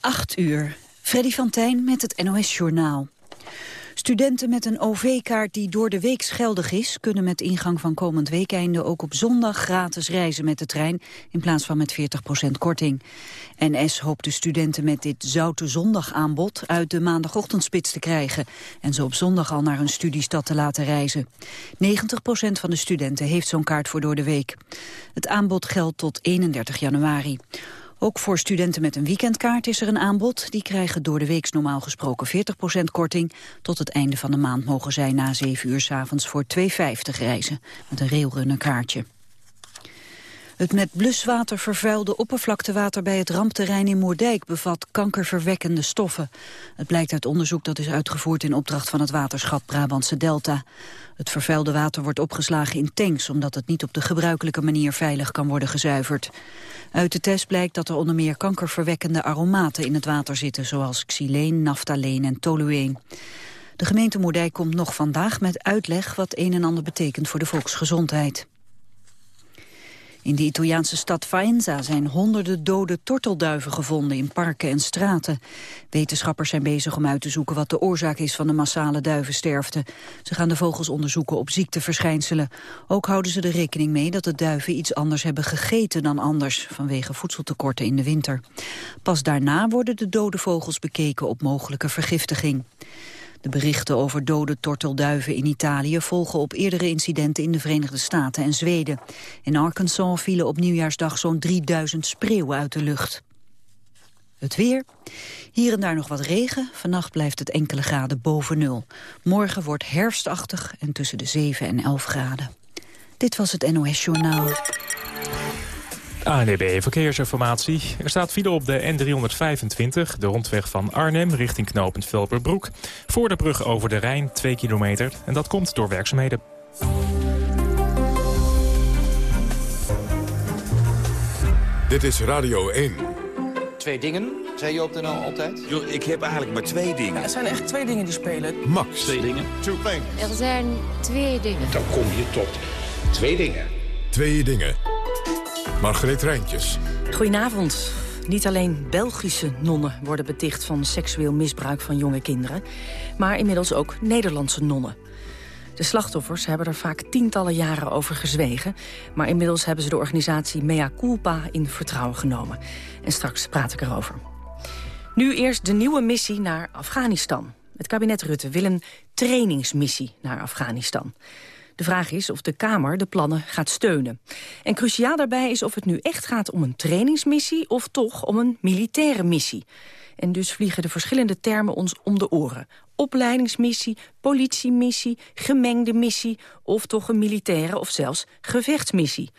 8 uur. Freddy van Tijn met het NOS-journaal. Studenten met een OV-kaart die door de week geldig is... kunnen met ingang van komend weekende ook op zondag gratis reizen met de trein... in plaats van met 40% korting. NS hoopt de studenten met dit zoute zondagaanbod... uit de maandagochtendspits te krijgen... en ze op zondag al naar hun studiestad te laten reizen. 90% van de studenten heeft zo'n kaart voor door de week. Het aanbod geldt tot 31 januari. Ook voor studenten met een weekendkaart is er een aanbod. Die krijgen door de week normaal gesproken 40% korting. Tot het einde van de maand mogen zij na 7 uur s avonds voor 2,50 reizen. Met een railrunner kaartje. Het met bluswater vervuilde oppervlaktewater bij het rampterrein in Moerdijk bevat kankerverwekkende stoffen. Het blijkt uit onderzoek dat is uitgevoerd in opdracht van het waterschap Brabantse Delta. Het vervuilde water wordt opgeslagen in tanks omdat het niet op de gebruikelijke manier veilig kan worden gezuiverd. Uit de test blijkt dat er onder meer kankerverwekkende aromaten in het water zitten zoals xyleen, naftaleen en tolueen. De gemeente Moerdijk komt nog vandaag met uitleg wat een en ander betekent voor de volksgezondheid. In de Italiaanse stad Faenza zijn honderden dode tortelduiven gevonden in parken en straten. Wetenschappers zijn bezig om uit te zoeken wat de oorzaak is van de massale duivensterfte. Ze gaan de vogels onderzoeken op ziekteverschijnselen. Ook houden ze er rekening mee dat de duiven iets anders hebben gegeten dan anders, vanwege voedseltekorten in de winter. Pas daarna worden de dode vogels bekeken op mogelijke vergiftiging. De berichten over dode tortelduiven in Italië volgen op eerdere incidenten in de Verenigde Staten en Zweden. In Arkansas vielen op nieuwjaarsdag zo'n 3000 spreeuwen uit de lucht. Het weer. Hier en daar nog wat regen. Vannacht blijft het enkele graden boven nul. Morgen wordt herfstachtig en tussen de 7 en 11 graden. Dit was het NOS Journaal. ANDB Verkeersinformatie. Er staat file op de N325, de rondweg van Arnhem richting knooppunt Velperbroek. Voor de brug over de Rijn, 2 kilometer. En dat komt door werkzaamheden. Dit is Radio 1. Twee dingen, zei je op de NL altijd? Yo, ik heb eigenlijk maar twee dingen. er zijn echt twee dingen die spelen. Max. Twee dingen. Two things. Er zijn twee dingen. Dan kom je tot twee dingen. Twee dingen. Margreet Rijntjes. Goedenavond. Niet alleen Belgische nonnen worden beticht van seksueel misbruik van jonge kinderen... maar inmiddels ook Nederlandse nonnen. De slachtoffers hebben er vaak tientallen jaren over gezwegen... maar inmiddels hebben ze de organisatie Mea Culpa in vertrouwen genomen. En straks praat ik erover. Nu eerst de nieuwe missie naar Afghanistan. Het kabinet Rutte wil een trainingsmissie naar Afghanistan. De vraag is of de Kamer de plannen gaat steunen. En cruciaal daarbij is of het nu echt gaat om een trainingsmissie... of toch om een militaire missie. En dus vliegen de verschillende termen ons om de oren. Opleidingsmissie, politiemissie, gemengde missie... of toch een militaire of zelfs gevechtsmissie.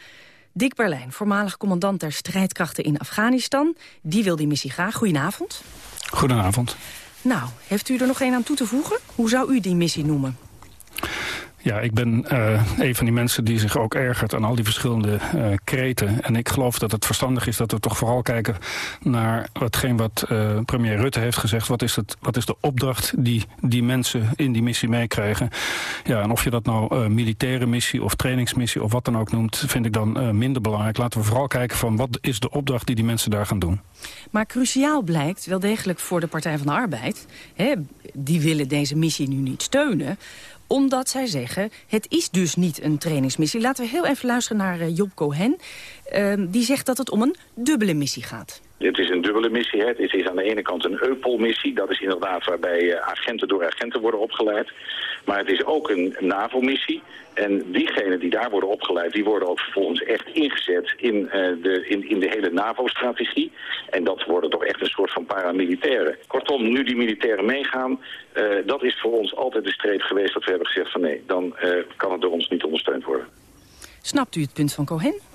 Dick Berlijn, voormalig commandant der strijdkrachten in Afghanistan... die wil die missie graag. Goedenavond. Goedenavond. Nou, heeft u er nog een aan toe te voegen? Hoe zou u die missie noemen? Ja, ik ben uh, een van die mensen die zich ook ergert aan al die verschillende uh, kreten. En ik geloof dat het verstandig is dat we toch vooral kijken naar watgeen wat uh, premier Rutte heeft gezegd. Wat is, het, wat is de opdracht die die mensen in die missie meekrijgen? Ja, en of je dat nou militaire missie of trainingsmissie of wat dan ook noemt, vind ik dan minder belangrijk. Laten we vooral kijken van wat is de opdracht die die mensen daar gaan doen. Maar cruciaal blijkt wel degelijk voor de Partij van de Arbeid... Hè, die willen deze missie nu niet steunen omdat zij zeggen, het is dus niet een trainingsmissie. Laten we heel even luisteren naar uh, Job Cohen. Uh, die zegt dat het om een dubbele missie gaat. Het is een dubbele missie. Hè. Het is aan de ene kant een EUPOL-missie. Dat is inderdaad waarbij uh, agenten door agenten worden opgeleid. Maar het is ook een NAVO-missie. En diegenen die daar worden opgeleid, die worden ook vervolgens echt ingezet in, uh, de, in, in de hele NAVO-strategie. En dat worden toch echt een soort van paramilitairen. Kortom, nu die militairen meegaan, uh, dat is voor ons altijd de streep geweest dat we hebben gezegd van nee, dan kan het door ons niet ondersteund worden. Snapt u het punt van Cohen?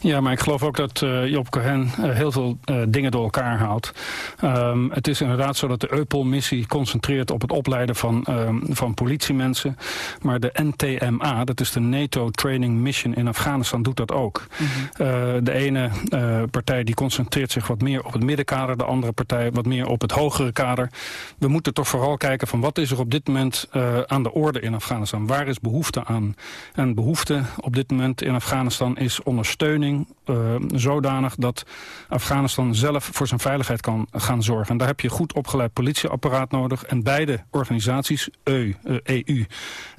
Ja, maar ik geloof ook dat uh, Job Cohen uh, heel veel uh, dingen door elkaar haalt. Um, het is inderdaad zo dat de EUPOL-missie concentreert op het opleiden van, um, van politiemensen. Maar de NTMA, dat is de NATO Training Mission in Afghanistan, doet dat ook. Mm -hmm. de ene partij die concentreert zich wat meer op het middenkader, de andere partij wat meer op het hogere kader. We moeten toch vooral kijken van wat is er op dit moment aan de orde in Afghanistan? Waar is behoefte aan? En behoefte op dit moment in Afghanistan is ondersteuning ondersteuning uh, zodanig dat Afghanistan zelf voor zijn veiligheid kan gaan zorgen. En daar heb je goed opgeleid politieapparaat nodig. En beide organisaties, EU, EU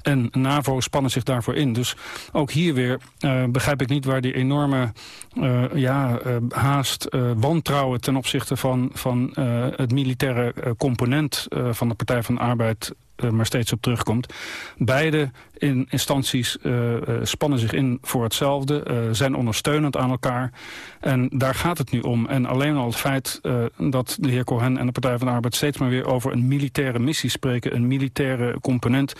en NAVO, spannen zich daarvoor in. Dus ook hier weer uh, begrijp ik niet waar die enorme uh, ja, haast, wantrouwen ten opzichte van, van het militaire component van de Partij van de Arbeid maar steeds op terugkomt. Beide in instanties uh, uh, spannen zich in voor hetzelfde, zijn ondersteunend aan elkaar. En daar gaat het nu om. En alleen al het feit dat de heer Cohen en de Partij van de Arbeid steeds maar weer over een militaire missie spreken, een militaire component,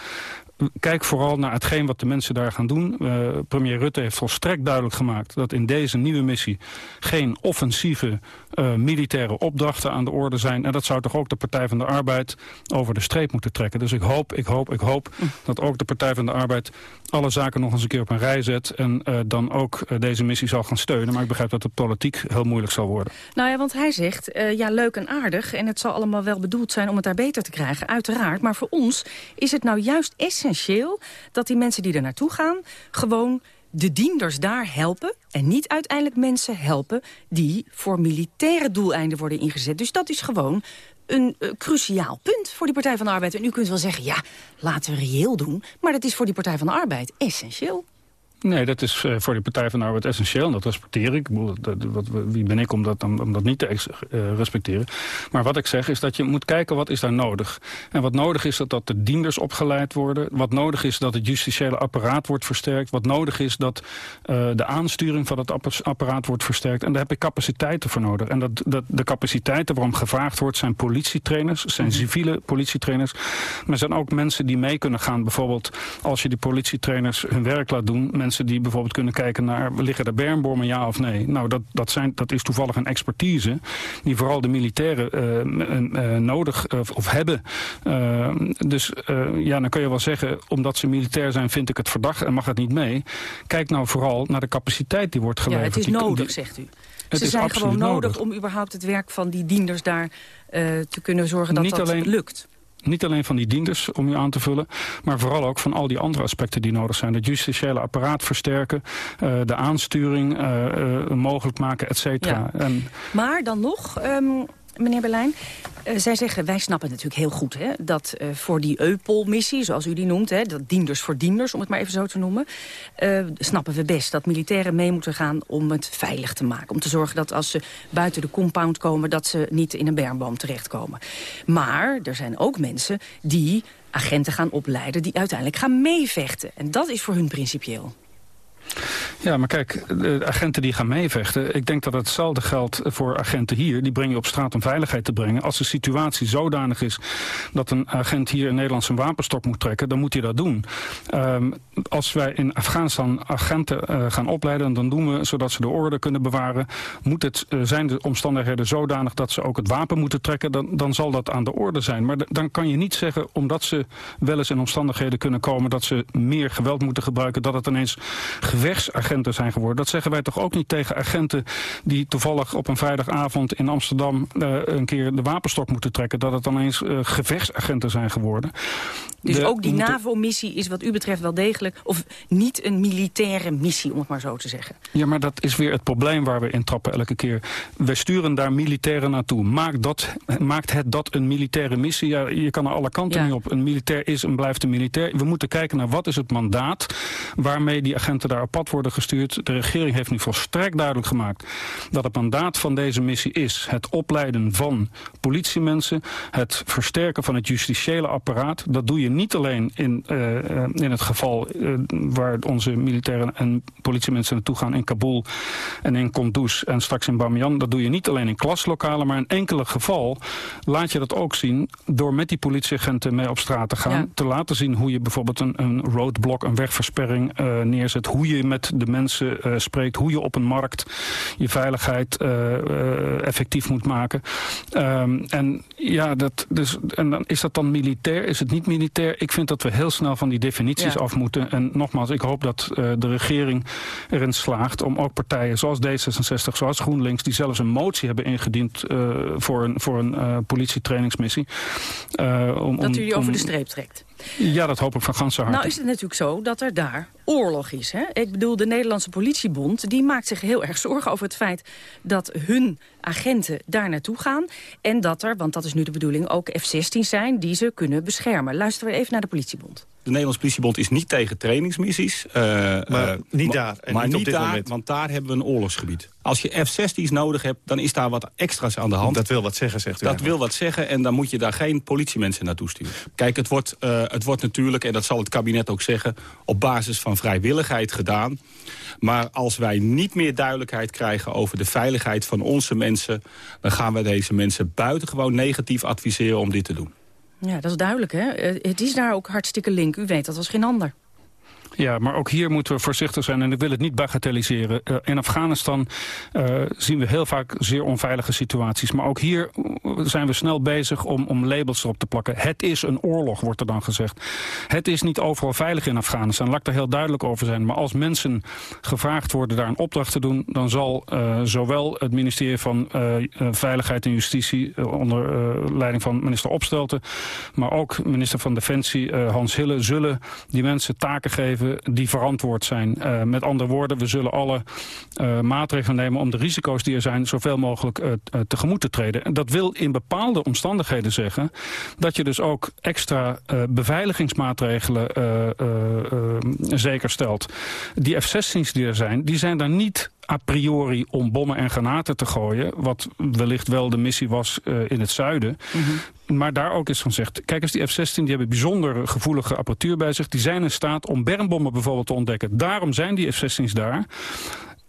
kijk vooral naar hetgeen wat de mensen daar gaan doen. Uh, premier Rutte heeft volstrekt duidelijk gemaakt dat in deze nieuwe missie geen offensieve uh, militaire opdrachten aan de orde zijn. En dat zou toch ook de Partij van de Arbeid over de streep moeten trekken. Dus ik hoop, ik hoop, ik hoop hm. dat ook de Partij van de Arbeid alle zaken nog eens een keer op een rij zet. En uh, dan ook deze missie zal gaan steunen. Maar ik begrijp dat het politiek heel moeilijk zal worden. Nou ja, want hij zegt, ja leuk en aardig. En het zal allemaal wel bedoeld zijn om het daar beter te krijgen. Uiteraard. Maar voor ons is het nou juist essentieel essentieel dat die mensen die er naartoe gaan... gewoon de dienders daar helpen en niet uiteindelijk mensen helpen... die voor militaire doeleinden worden ingezet. Dus dat is gewoon een uh, cruciaal punt voor die Partij van de Arbeid. En u kunt wel zeggen, ja, laten we reëel doen. Maar dat is voor die Partij van de Arbeid essentieel. Nee, dat is uh, voor de Partij van de Arbeid essentieel. En dat respecteer ik. Wie ben ik om dat, om, dat niet te uh, respecteren? Maar wat ik zeg is dat je moet kijken wat is daar nodig. En wat nodig is dat, dat de dienders opgeleid worden. Wat nodig is dat het justitiële apparaat wordt versterkt. Wat nodig is dat uh, de aansturing van het apparaat wordt versterkt. En daar heb ik capaciteiten voor nodig. En dat, dat, de capaciteiten waarom gevraagd wordt zijn politietrainers. Zijn mhm. civiele politietrainers. Maar zijn ook mensen die mee kunnen gaan. Bijvoorbeeld als je die politietrainers hun werk laat doen mensen die bijvoorbeeld kunnen kijken naar... liggen er bermbomen, ja of nee? Nou, dat, dat, zijn, dat is toevallig een expertise... die vooral de militairen uh, uh, nodig of hebben. dus ja, dan kun je wel zeggen... omdat ze militair zijn, vind ik het verdacht en mag het niet mee. Kijk nou vooral naar de capaciteit die wordt geleverd. Ja, het is nodig, zegt u. Ze zijn gewoon nodig, om überhaupt het werk van die dienders daar te kunnen zorgen dat niet dat alleen, lukt. Niet alleen van die dienders om u aan te vullen, maar vooral ook van al die andere aspecten die nodig zijn. Het justitiële apparaat versterken, uh, de aansturing uh, uh, mogelijk maken, et cetera. Ja. Maar dan nog, um, meneer Berlijn. Uh, zij zeggen, wij snappen natuurlijk heel goed hè, dat uh, voor die EUPOL-missie, zoals u die noemt... Hè, dat dienders voor dienders, om het maar even zo te noemen... Uh, snappen we best dat militairen mee moeten gaan om het veilig te maken. Om te zorgen dat als ze buiten de compound komen... dat ze niet in een bermboom terechtkomen. Maar er zijn ook mensen die agenten gaan opleiden... die uiteindelijk gaan meevechten. En dat is voor hun principieel. Ja, maar kijk, de agenten die gaan meevechten... ik denk dat hetzelfde geldt voor agenten hier. Die breng je op straat om veiligheid te brengen. Als de situatie zodanig is dat een agent hier in Nederland zijn wapenstok moet trekken... dan moet hij dat doen. Um, als wij in Afghanistan agenten uh, gaan opleiden... dan doen we zodat ze de orde kunnen bewaren. Moet het, uh, zijn de omstandigheden zodanig dat ze ook het wapen moeten trekken... dan, dan zal dat aan de orde zijn. Maar dan kan je niet zeggen, omdat ze wel eens in omstandigheden kunnen komen... dat ze meer geweld moeten gebruiken... dat het ineens gevechtsagenten zijn geworden. Dat zeggen wij toch ook niet tegen agenten die toevallig op een vrijdagavond in Amsterdam uh, een keer de wapenstok moeten trekken. Dat het dan eens uh, gevechtsagenten zijn geworden. Dus ook die NAVO-missie is wat u betreft wel degelijk... of niet een militaire missie, om het maar zo te zeggen. Ja, maar dat is weer het probleem waar we in trappen elke keer. We sturen daar militairen naartoe. Maakt, dat, maakt het dat een militaire missie? Ja, je kan er alle kanten ja. niet op. Een militair is en blijft een militair. We moeten kijken naar wat is het mandaat... waarmee die agenten daar op pad worden gestuurd. De regering heeft nu volstrekt duidelijk gemaakt... dat het mandaat van deze missie is... het opleiden van politiemensen... het versterken van het justitiële apparaat. Dat doe je niet alleen in, uh, in het geval uh, waar onze militairen en politiemensen naartoe gaan in Kabul en in Kunduz en straks in Bamiyan. Dat doe je niet alleen in klaslokalen, maar in enkele geval laat je dat ook zien door met die politieagenten mee op straat te gaan. Ja. Te laten zien hoe je bijvoorbeeld een, een roadblock, een wegversperring uh, neerzet. Hoe je met de mensen uh, spreekt. Hoe je op een markt je veiligheid uh, effectief moet maken. Um, en ja, dat, dus, en dan, is dat dan militair? Is het niet militair? Ik vind dat we heel snel van die definities ja. af moeten. En nogmaals, ik hoop dat de regering erin slaagt om ook partijen zoals D66, zoals GroenLinks... die zelfs een motie hebben ingediend voor een, voor een politietrainingsmissie. om, dat u die over de streep trekt? Ja, dat hoop ik van ganse harte. Nou is het natuurlijk zo dat er daar oorlog is. Hè? Ik bedoel, de Nederlandse politiebond die maakt zich heel erg zorgen over het feit dat hun agenten daar naartoe gaan. En dat er, want dat is nu de bedoeling, ook F-16 zijn die ze kunnen beschermen. Luisteren we even naar de politiebond. De Nederlandse politiebond is niet tegen trainingsmissies. Uh, maar uh, niet daar. En maar niet, niet op dit daar, moment. want daar hebben we een oorlogsgebied. Als je F-16's nodig hebt, dan is daar wat extra's aan de hand. Dat wil wat zeggen, zegt u. Dat wil wat zeggen en dan moet je daar geen politiemensen naartoe sturen. Kijk, het wordt, uh, het wordt natuurlijk, en dat zal het kabinet ook zeggen... op basis van vrijwilligheid gedaan. Maar als wij niet meer duidelijkheid krijgen over de veiligheid van onze mensen... dan gaan we deze mensen buitengewoon negatief adviseren om dit te doen. Ja, dat is duidelijk, hè? Het is daar ook hartstikke link. U weet dat als geen ander. Ja, maar ook hier moeten we voorzichtig zijn en ik wil het niet bagatelliseren. Uh, in Afghanistan uh, zien we heel vaak zeer onveilige situaties. Maar ook hier zijn we snel bezig om, om labels erop te plakken. Het is een oorlog, wordt er dan gezegd. Het is niet overal veilig in Afghanistan. Laat ik daar heel duidelijk over zijn. Maar als mensen gevraagd worden daar een opdracht te doen... dan zal zowel het ministerie van Veiligheid en Justitie... onder leiding van minister Opstelten... maar ook minister van Defensie Hans Hille... zullen die mensen taken geven die verantwoord zijn. Uh, met andere woorden, we zullen alle uh, maatregelen nemen om de risico's die er zijn zoveel mogelijk uh, tegemoet te treden. En dat wil in bepaalde omstandigheden zeggen dat je dus ook extra beveiligingsmaatregelen zeker stelt. Die F-16's die er zijn, die zijn daar niet a priori om bommen en granaten te gooien... wat wellicht wel de missie was in het zuiden. -hmm. Maar daar ook is van gezegd... kijk eens, die F-16 die hebben bijzonder gevoelige apparatuur bij zich. Die zijn in staat om bermbommen bijvoorbeeld te ontdekken. Daarom zijn die F-16's daar.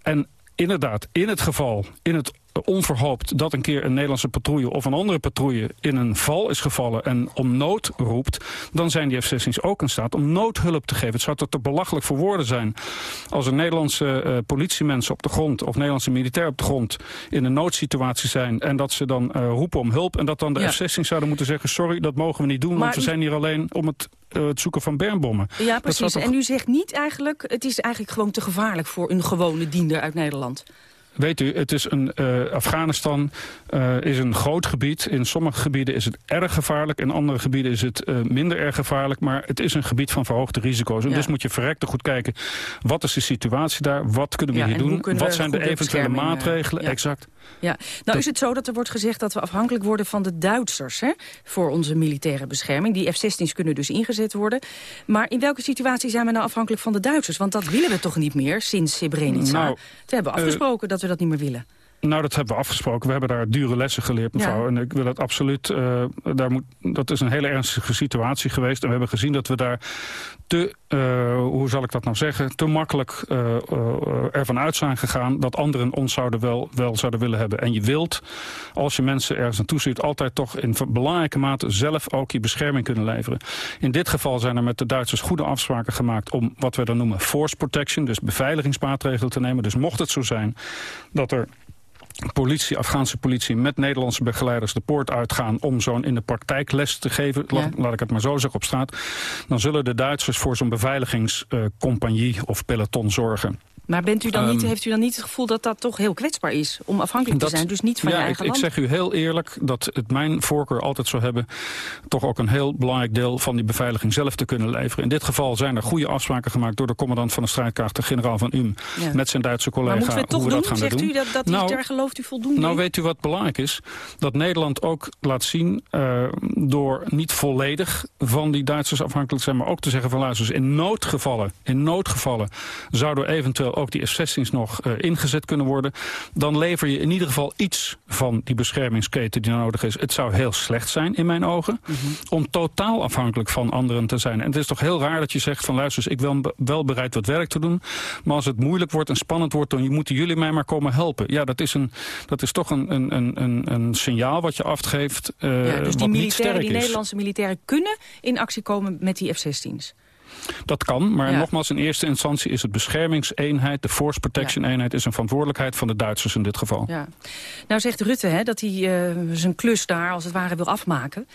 En inderdaad, in het geval, in het onverhoopt dat een keer een Nederlandse patrouille of een andere patrouille in een val is gevallen en om nood roept, dan zijn die F-16's ook in staat om noodhulp te geven. Het zou toch te belachelijk voor woorden zijn als er Nederlandse uh, politiemensen op de grond of Nederlandse militairen op de grond in een noodsituatie zijn en dat ze dan uh, roepen om hulp en dat dan de ja. F-16 zouden moeten zeggen sorry, dat mogen we niet doen, maar want we zijn hier alleen om het het zoeken van bermbommen. Ja, precies. Toch... En u zegt niet eigenlijk, het is eigenlijk gewoon te gevaarlijk voor een gewone diender uit Nederland. Weet u, het is een, uh, Afghanistan uh, is een groot gebied. In sommige gebieden is het erg gevaarlijk. In andere gebieden is het uh, minder erg gevaarlijk. Maar het is een gebied van verhoogde risico's. En ja. dus moet je verrekte goed kijken. Wat is de situatie daar? Wat kunnen we ja, hier doen? Wat zijn de eventuele maatregelen? Ja. Exact. Ja, nou dat... is het zo dat er wordt gezegd dat we afhankelijk worden van de Duitsers hè, voor onze militaire bescherming. Die F-16's kunnen dus ingezet worden. Maar in welke situatie zijn we nou afhankelijk van de Duitsers? Want dat willen we toch niet meer sinds Srebrenica? Nou, we hebben afgesproken dat we dat niet meer willen. Nou, dat hebben we afgesproken. We hebben daar dure lessen geleerd, mevrouw. Ja. En ik wil het absoluut... Uh, daar moet, dat is een hele ernstige situatie geweest. En we hebben gezien dat we daar te... Uh, hoe zal ik dat nou zeggen? Te makkelijk uh, ervan uit zijn gegaan... dat anderen ons zouden wel, wel zouden willen hebben. En je wilt, als je mensen ergens naartoe stuurt... altijd toch in belangrijke mate zelf ook je bescherming kunnen leveren. In dit geval zijn er met de Duitsers goede afspraken gemaakt... om wat we dan noemen force protection, dus beveiligingsmaatregelen te nemen. Dus mocht het zo zijn dat er politie, Afghaanse politie met Nederlandse begeleiders de poort uitgaan om zo'n in de praktijk les te geven, ja. laat, laat, ik het maar zo zeggen op straat, dan zullen de Duitsers voor zo'n beveiligingscompagnie of peloton zorgen. Maar bent u dan um, niet, heeft u dan niet het gevoel dat dat toch heel kwetsbaar is om afhankelijk dat, te zijn, dus niet van ja, je eigen ik, land? ik zeg u heel eerlijk dat het mijn voorkeur altijd zou hebben toch ook een heel belangrijk deel van die beveiliging zelf te kunnen leveren. In dit geval zijn er goede afspraken gemaakt door de commandant van de strijdkrachten, generaal van UM, ja. met zijn Duitse collega. Maar moeten we toch hoe we doen? dat gaan Zegt doen. u dat, dat nou, daar gelooft u voldoende Nou weet u wat belangrijk is? Dat Nederland ook laat zien uh, door niet volledig van die Duitsers afhankelijk te zijn, maar ook te zeggen van luister, in noodgevallen, in noodgevallen zouden eventueel ook die F-16's nog uh, ingezet kunnen worden, dan lever je in ieder geval iets van die beschermingsketen die nodig is. Het zou heel slecht zijn in mijn ogen mm -hmm. om totaal afhankelijk van anderen te zijn. En het is toch heel raar dat je zegt van luister, ik ben wel bereid wat werk te doen, maar als het moeilijk wordt en spannend wordt, dan moeten jullie mij maar komen helpen. Ja, dat is, een, dat is toch een, een, een, een signaal wat je afgeeft uh, ja, dus die wat niet sterk die is. Nederlandse militairen kunnen in actie komen met die F-16's. Dat kan, maar Ja. nogmaals, in eerste instantie is het beschermingseenheid, de force protection eenheid, is een verantwoordelijkheid van de Duitsers in dit geval. Ja. Nou zegt Rutte hè, dat hij uh, zijn klus daar als het ware wil afmaken.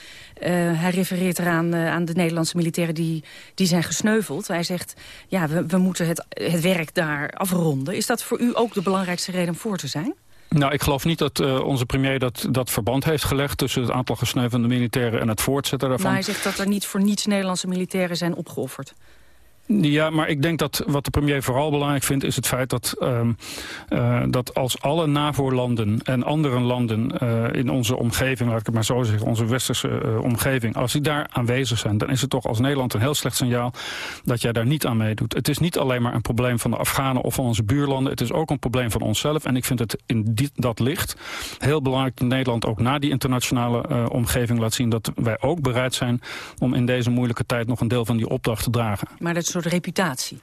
Uh, hij refereert eraan uh, aan de Nederlandse militairen die, die zijn gesneuveld. Hij zegt, ja, we, we moeten het, het werk daar afronden. Is dat voor u ook de belangrijkste reden om voor te zijn? Nou, ik geloof niet dat uh, onze premier dat, dat verband heeft gelegd... tussen het aantal gesneuvelde militairen en het voortzetten daarvan. Hij zegt dat er niet voor niets Nederlandse militairen zijn opgeofferd. Ja, maar ik denk dat wat de premier vooral belangrijk vindt... is het feit dat, um, uh, dat als alle NAVO-landen en andere landen uh, in onze omgeving... laat ik het maar zo zeggen, onze westerse uh, omgeving... als die daar aanwezig zijn, dan is het toch als Nederland een heel slecht signaal... dat jij daar niet aan meedoet. Het is niet alleen maar een probleem van de Afghanen of van onze buurlanden... het is ook een probleem van onszelf. En ik vind het in dat licht heel belangrijk dat Nederland... ook na die internationale omgeving laat zien... dat wij ook bereid zijn om in deze moeilijke tijd... nog een deel van die opdracht te dragen. Maar dat soort reputatie.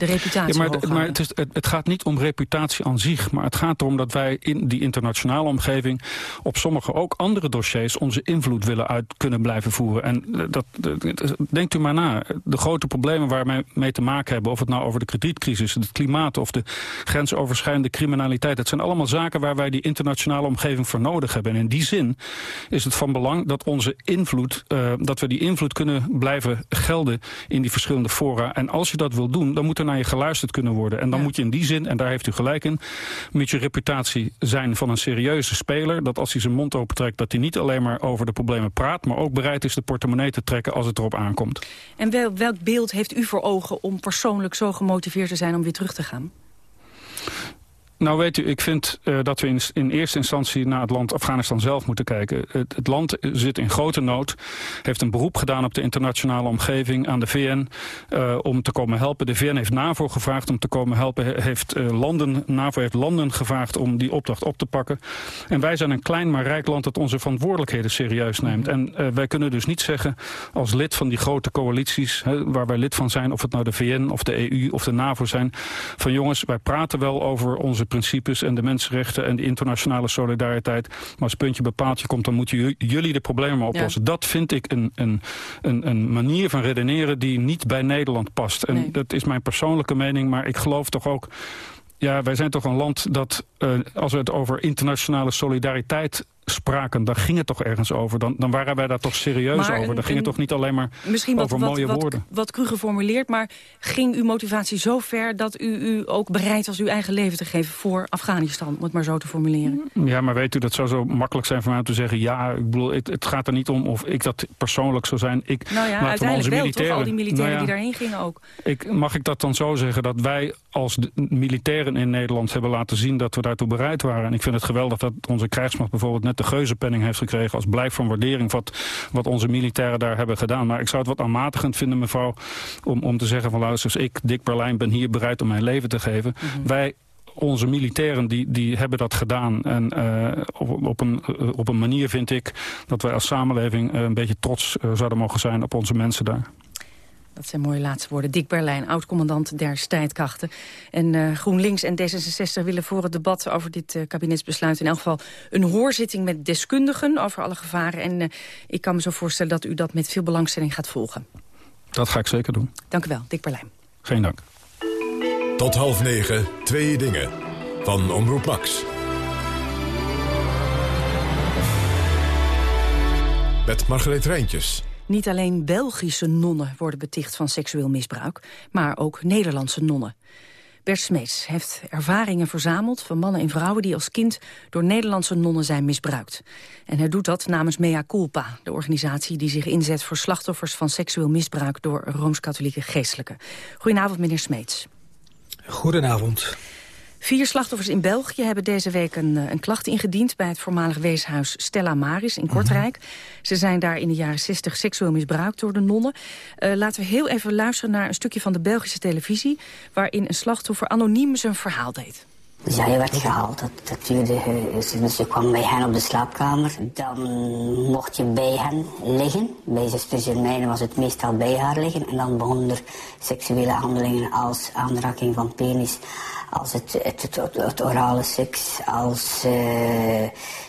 De reputatie ja, maar, maar het, is, het, het, gaat niet om reputatie aan zich. Maar het gaat erom dat wij in die internationale omgeving... op sommige ook andere dossiers onze invloed willen uit kunnen blijven voeren. En eh, dat, dat, denkt u maar na. De grote problemen waar wij mee te maken hebben... of het nou over de kredietcrisis, het klimaat... of de grensoverschrijdende criminaliteit... het zijn allemaal zaken waar wij die internationale omgeving voor nodig hebben. En in die zin is het van belang dat onze invloed... Uh, dat we die invloed kunnen blijven gelden in die verschillende fora. En als je dat wil doen, dan moet er naar je geluisterd kunnen worden. En dan ja. moet je in die zin, en daar heeft u gelijk in... moet je reputatie zijn van een serieuze speler. Dat als hij zijn mond opentrekt, dat hij niet alleen maar over de problemen praat... maar ook bereid is de portemonnee te trekken als het erop aankomt. En wel, welk beeld heeft u voor ogen om persoonlijk zo gemotiveerd te zijn om weer terug te gaan? Nou weet u, ik vind uh, dat we in, in, eerste instantie naar het land Afghanistan zelf moeten kijken. Het, het, land zit in grote nood, heeft een beroep gedaan op de internationale omgeving aan de VN uh, om te komen helpen. De VN heeft NAVO gevraagd om te komen helpen, heeft uh, landen, NAVO heeft landen gevraagd om die opdracht op te pakken. En wij zijn een klein maar rijk land dat onze verantwoordelijkheden serieus neemt. En wij kunnen dus niet zeggen als lid van die grote coalities, hè, waar wij lid van zijn, of het nou de VN of de EU of de NAVO zijn, van jongens, wij praten wel over onze principes en de mensenrechten en de internationale solidariteit. Maar als puntje bepaaldje komt, dan moeten jullie de problemen oplossen. Ja. Dat vind ik een, een, een, een, manier van redeneren die niet bij Nederland past. En nee. dat is mijn persoonlijke mening, maar ik geloof toch ook... Ja, wij zijn toch een land dat, uh, als we het over internationale solidariteit spraken, dan ging het toch ergens over. Dan, dan waren wij daar toch serieus maar, over. Dan ging het toch niet alleen maar misschien over wat, mooie wat, woorden. Wat, wat cru geformuleerd, maar ging uw motivatie zo ver... dat u, u ook bereid was uw eigen leven te geven voor Afghanistan, om het maar zo te formuleren? Ja, maar weet u, dat zou zo makkelijk zijn voor mij om te zeggen... ja, ik bedoel, het, het gaat er niet om of ik dat persoonlijk zou zijn. Ik, nou ja, uiteindelijk wel, militairen, toch? Al die militairen nou ja, die daarheen gingen ook. Ik, mag ik dat dan zo zeggen, dat wij als militairen in Nederland hebben laten zien... dat we daartoe bereid waren. En ik vind het geweldig dat onze krijgsmacht bijvoorbeeld net de geuzenpenning heeft gekregen als blijk van waardering wat, wat onze militairen daar hebben gedaan. Maar ik zou het wat aanmatigend vinden, mevrouw, om, om te zeggen van luister, ik, Dick Berlijn, ben hier bereid om mijn leven te geven. Mm -hmm. Wij onze militairen die, die hebben dat gedaan. En uh, op, op, een, uh, op een manier vind ik dat wij als samenleving uh, een beetje trots zouden mogen zijn op onze mensen daar. Dat zijn mooie laatste woorden. Dick Berlijn, oud-commandant der strijdkrachten. En uh, GroenLinks en D66 willen voor het debat over dit uh, kabinetsbesluit... in elk geval een hoorzitting met deskundigen over alle gevaren. En uh, ik kan me zo voorstellen dat u dat met veel belangstelling gaat volgen. Dat ga ik zeker doen. Dank u wel, Dick Berlijn. Geen dank. Tot half negen, twee dingen. Van Omroep Max. Met Margreet Rijntjes. Niet alleen Belgische nonnen worden beticht van seksueel misbruik, maar ook Nederlandse nonnen. Bert Smeets heeft ervaringen verzameld van mannen en vrouwen die als kind door Nederlandse nonnen zijn misbruikt. En hij doet dat namens Mea Culpa, de organisatie die zich inzet voor slachtoffers van seksueel misbruik door Rooms-Katholieke geestelijken. Goedenavond meneer Smeets. Goedenavond. Vier slachtoffers in België hebben deze week een, een klacht ingediend... bij het voormalig weeshuis Stella Maris in Kortrijk. Mm -hmm. Ze zijn daar in de jaren 60 seksueel misbruikt door de nonnen. Uh, laten we heel even luisteren naar een stukje van de Belgische televisie... waarin een slachtoffer anoniem zijn verhaal deed. Dus ja, je werd gehaald. Dat, dat duurde, dus je kwam bij hen op de slaapkamer. Dan mocht je bij hen liggen. Bij zuster Germaine was het meestal bij haar liggen. En dan begonnen er seksuele handelingen als aanraking van penis als het, het, het, orale seks, als uh,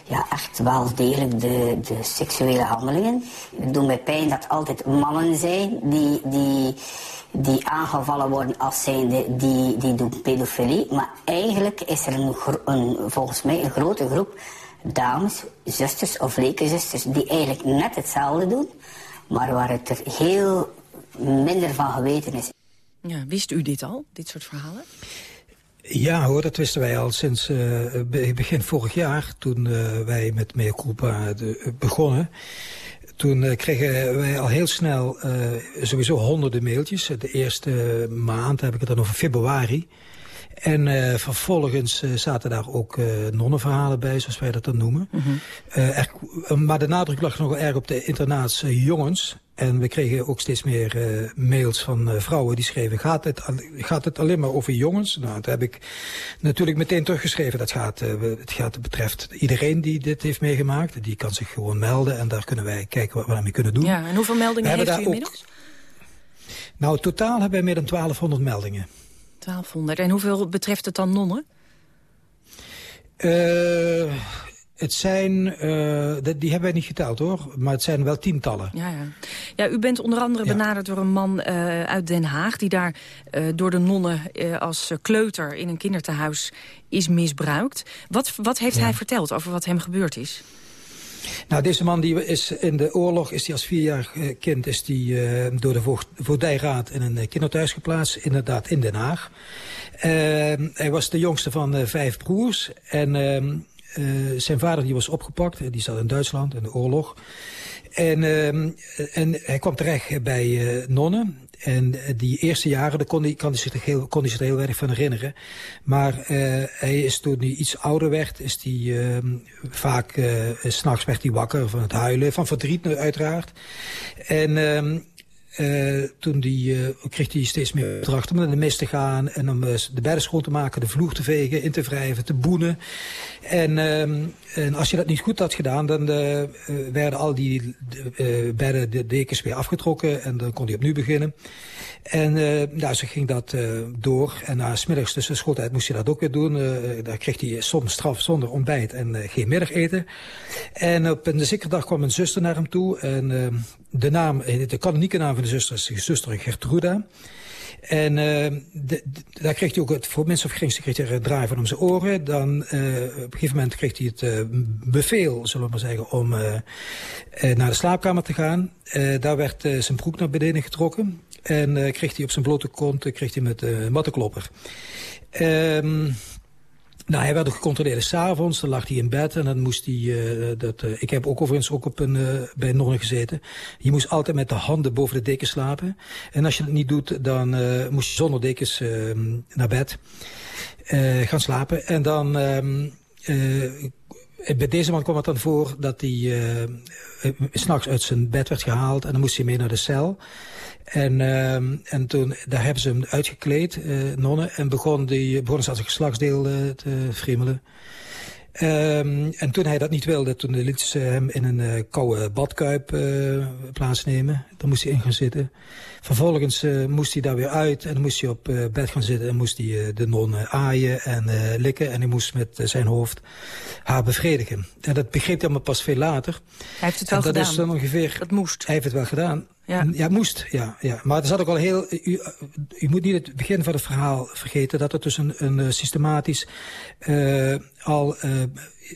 ja, echt wel degelijk de, de seksuele handelingen. Het doet mij pijn dat altijd mannen zijn die, die, die aangevallen worden als zijnde die, die doen pedofilie. Maar eigenlijk is er een, een, volgens mij een grote groep dames, zusters of lekenzusters die eigenlijk net hetzelfde doen, maar waar het er heel minder van geweten is. Ja, wist u dit al, dit soort verhalen? Ja hoor, dat wisten wij al sinds uh, begin vorig jaar, toen uh, wij met Mea Culpa de, begonnen. Toen uh, kregen wij al heel snel sowieso honderden mailtjes. De eerste maand heb ik het dan over februari. En uh, vervolgens uh, zaten daar ook uh, nonnenverhalen bij, zoals wij dat dan noemen. Mm -hmm. maar de nadruk lag nog erg op de internaatse jongens. En we kregen ook steeds meer mails van vrouwen die schreven... Gaat het, gaat het alleen maar over jongens? Nou, dat heb ik natuurlijk meteen teruggeschreven. Dat gaat, het gaat betreft iedereen die dit heeft meegemaakt. Die kan zich gewoon melden en daar kunnen wij kijken wat we daarmee kunnen doen. Ja, en hoeveel meldingen heeft u inmiddels? Ook, nou, totaal hebben wij meer dan 1200 meldingen. 1200. En hoeveel betreft het dan nonnen? Uh, het zijn, uh, die hebben wij niet geteld hoor, maar het zijn wel tientallen. Ja, ja. ja u bent onder andere ja. benaderd door een man uh, uit Den Haag... die daar door de nonnen als kleuter in een kinderthuis is misbruikt. Wat, wat heeft ja. hij verteld over wat hem gebeurd is? Nou, deze man die is in de oorlog is die als vierjarig kind is die, uh, door de voogdijraad in een kinderthuis geplaatst. Inderdaad in Den Haag. Uh, hij was de jongste van uh, vijf broers. En zijn vader die was opgepakt. Die zat in Duitsland in de oorlog. En, en hij kwam terecht bij nonnen. En die eerste jaren daar kon hij, kan hij zich er heel, kon hij zich er heel erg van herinneren. Maar hij is toen hij iets ouder werd, is hij uh, vaak, s'nachts werd hij wakker van het huilen, van verdriet uiteraard. En uh, toen die, uh, kreeg hij steeds meer opdrachten om naar de mis te gaan... en om uh, de bedden schoon te maken, de vloer te vegen, in te wrijven, te boenen. En, en als je dat niet goed had gedaan, dan werden al die bedden, de dekens weer afgetrokken... en dan kon hij opnieuw beginnen. En nou, zo ging dat door. En na smiddags tussen schooltijd moest hij dat ook weer doen. daar kreeg hij soms straf zonder ontbijt en geen middageten. En op een zekere dag kwam een zuster naar hem toe... en de naam, de kanonieke naam van de zuster is zuster Gertruda. En uh, daar kreeg hij ook het, voor mensen of gringste kreeg hij er draai van om zijn oren. Dan uh, op een gegeven moment kreeg hij het uh, bevel, zullen we maar zeggen, om naar de slaapkamer te gaan. daar werd zijn broek naar beneden getrokken. En kreeg hij op zijn blote kont kreeg hij met de mattenklopper. Ehm, nou, hij werd ook gecontroleerd s'avonds. Dan lag hij in bed en dan moest hij... Uh, dat, uh, ik heb ook overigens ook op een, uh, bij nonnen gezeten. Je moest altijd met de handen boven de deken slapen. En als je dat niet doet, dan moest je zonder dekens ehm, naar bed gaan slapen. En dan... Ehm, bij deze man kwam het dan voor dat hij s'nachts uit zijn bed werd gehaald... en dan moest hij mee naar de cel... En, uh, en toen, daar hebben ze hem uitgekleed, uh, nonnen, en begon die, begon ze als geslachtsdeel uh, te friemelen. Um, en toen hij dat niet wilde, toen liet ze hem in een uh, koude badkuip uh, plaatsnemen. Daar moest hij in gaan zitten. Vervolgens uh, moest hij daar weer uit en moest hij op bed gaan zitten... en moest hij de non aaien en likken en hij moest met zijn hoofd haar bevredigen. En dat begreep hij maar pas veel later. Hij heeft het wel en dat gedaan. Is dan ongeveer, dat moest. Hij heeft het wel gedaan. Ja. ja, moest. Ja, ja. Maar er zat ook al heel. U, u moet niet het begin van het verhaal vergeten dat het dus een, een systematisch uh, al uh,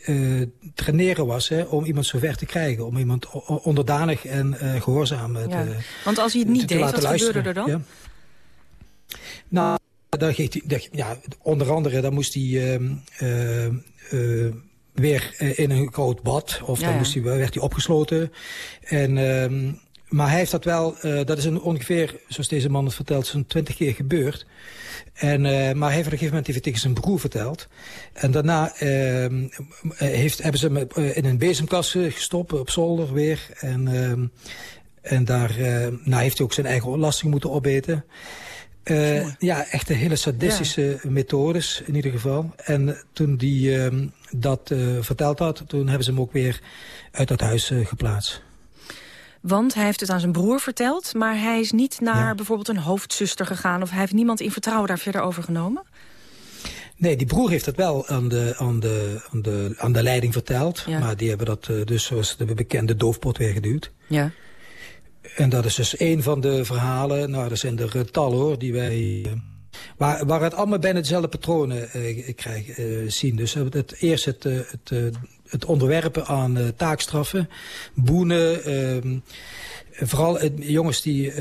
uh, traineren was hè, om iemand zover te krijgen. Om iemand onderdanig en gehoorzaam ja. te Want als hij het niet deed, wat luisteren. gebeurde er dan? Ja. Nou, dan geeft hij, ja, onder andere dan moest hij uh, weer in een groot bad. Of Ja, dan moest hij, werd hij opgesloten. En, ehm, maar hij heeft dat wel, uh, dat is een ongeveer, zoals deze man het vertelt, zo'n twintig keer gebeurd. En, uh, maar hij heeft op een gegeven moment even tegen zijn broer verteld. En daarna uh, heeft, hebben ze hem in een bezemkast gestopt op zolder weer. En, en daar nou heeft hij ook zijn eigen ontlasting moeten opeten. Uh, ja, echt een hele sadistische ja. methodes in ieder geval. En toen die uh, dat uh, verteld had, toen hebben ze hem ook weer uit dat huis geplaatst. Want hij heeft het aan zijn broer verteld, maar hij is niet naar ja. bijvoorbeeld een hoofdzuster gegaan... of hij heeft niemand in vertrouwen daar verder over genomen? Nee, die broer heeft het wel aan de, aan de, aan de, aan de leiding verteld. Ja. Maar die hebben dat uh, dus zoals de bekende doofpot weer geduwd. Ja. En dat is dus een van de verhalen. Nou, er zijn er uh, tal hoor, die wij uh, Waar, waar het allemaal bijna dezelfde patronen uh, krijg, uh, zien. Dus het, eerst het, het, het onderwerpen aan taakstraffen, boenen... Ehm, vooral jongens die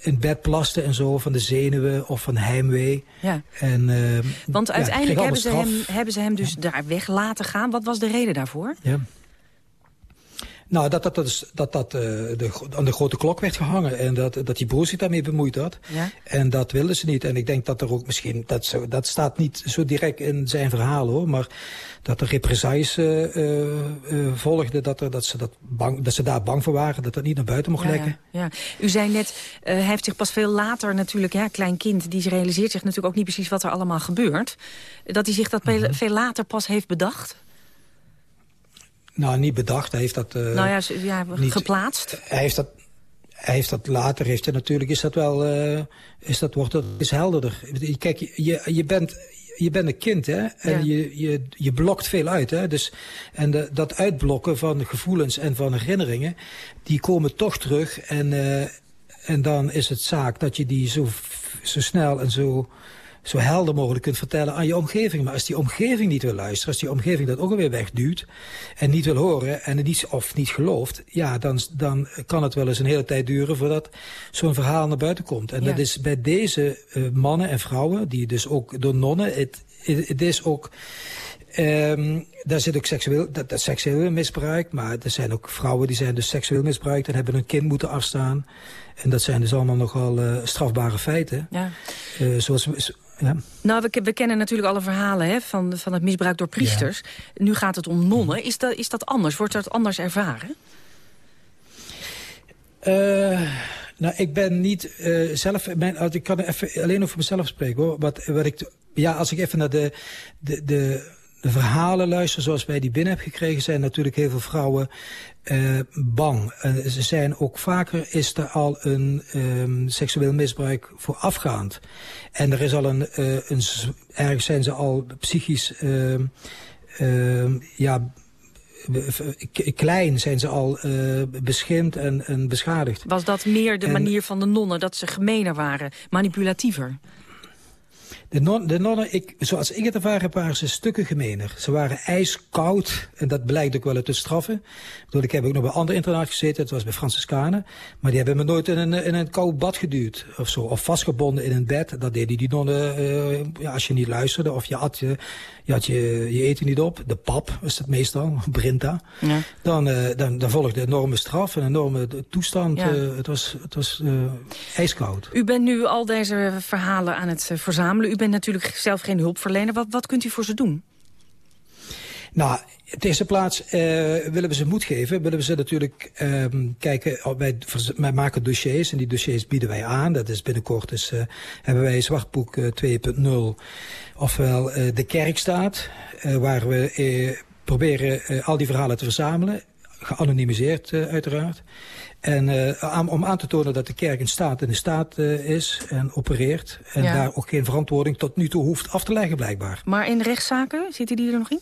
in bed plasten en zo van de zenuwen of van heimwee. Ja. En, ehm, Want uiteindelijk hebben, ze hem, hebben ze hem dus daar weg laten gaan. Wat was de reden daarvoor? Ja. Nou, dat dat, dat, dat, dat uh, de, aan de grote klok werd gehangen. En dat, dat die broer zich daarmee bemoeid had. Ja. En dat wilden ze niet. En ik denk dat er ook misschien... Dat, zo, dat staat niet zo direct in zijn verhaal hoor. Maar dat er represailles uh, uh, volgden. Dat, er, dat, ze dat, bang, dat ze daar bang voor waren. Dat dat niet naar buiten mocht ja, lekken. Ja, ja. U zei net, hij heeft zich pas veel later natuurlijk... Ja, klein kind, die realiseert zich natuurlijk ook niet precies wat er allemaal gebeurt. Dat hij zich dat -hmm. veel later pas heeft bedacht. Nou, niet bedacht. Hij heeft dat... Uh, nou ja, ja niet, geplaatst. Hij heeft dat... Hij heeft dat later, heeft hij natuurlijk, is dat wel, uh, is dat, wordt dat is helderder. Kijk, je, je, bent, je bent een kind, hè? En ja. je, je, je blokt veel uit, hè? Dus, en de, dat uitblokken van gevoelens en van herinneringen, die komen toch terug. En, uh, en dan is het zaak dat je die zo, zo snel en zo zo helder mogelijk kunt vertellen aan je omgeving. Maar als die omgeving niet wil luisteren, als die omgeving dat ook alweer wegduwt... en niet wil horen en het niet, of niet gelooft... ja, dan, dan kan het wel eens een hele tijd duren voordat zo'n verhaal naar buiten komt. En ja. dat is bij deze uh, mannen en vrouwen, die dus ook door nonnen... het, het is ook... Um, daar zit ook seksueel, dat, dat seksueel misbruik, maar er zijn ook vrouwen die zijn dus seksueel misbruikt en hebben hun kind moeten afstaan. En dat zijn dus allemaal nogal uh, strafbare feiten. Ja. Uh, zoals, ja. Nou, we, we, kennen natuurlijk alle verhalen hè, van, van het misbruik door priesters. Ja. Nu gaat het om nonnen. Is dat, is dat anders? Wordt dat anders ervaren? Uh, nou, ik ben niet uh, zelf... Mijn, ik kan even alleen over mezelf spreken, hoor. Wat, wat ik, ja, als ik even naar de... de, de de verhalen luisteren zoals wij die binnen hebben gekregen... zijn natuurlijk heel veel vrouwen uh, bang. Uh, ze zijn ook vaker, is er al een um, seksueel misbruik voorafgaand. En er is al een, uh, een ergens zijn ze al psychisch, ja, klein zijn ze al beschimd en, en beschadigd. Was dat meer de en, manier van de nonnen, dat ze gemener waren, manipulatiever? De, non, de nonnen, ik, zoals ik het ervaren heb, waren ze stukken gemener. Ze waren ijskoud, en dat blijkt ook wel uit de straffen. Ik, bedoel, ik heb ook nog bij een ander internaat gezeten, dat was bij Franciscanen. Maar die hebben me nooit in een, in een koud bad geduwd, of zo. Of vastgebonden in een bed. Dat deden die nonnen, uh, ja, als je niet luisterde, of je had je, je, had je, je eten niet op. De pap is het meestal, Brinta. Ja. Dan, uh, dan, dan volgde een enorme straf, een enorme toestand. Ja. Uh, het was, het was ijskoud. U bent nu al deze verhalen aan het verzamelen. U bent natuurlijk zelf geen hulpverlener. Wat, wat kunt u voor ze doen? Nou, in de eerste plaats uh, willen we ze moed geven. Willen we ze natuurlijk uh, kijken. Wij, wij, maken dossiers en die dossiers bieden wij aan. Dat is binnenkort dus, uh, hebben wij Zwartboek 2.0. Ofwel de kerkstaat. waar we proberen al die verhalen te verzamelen. Geanonimiseerd uiteraard. En uh, om aan te tonen dat de kerk in staat in de staat uh, is en opereert. En ja. daar ook geen verantwoording tot nu toe hoeft af te leggen blijkbaar. Maar in rechtszaken, zitten die er nog in?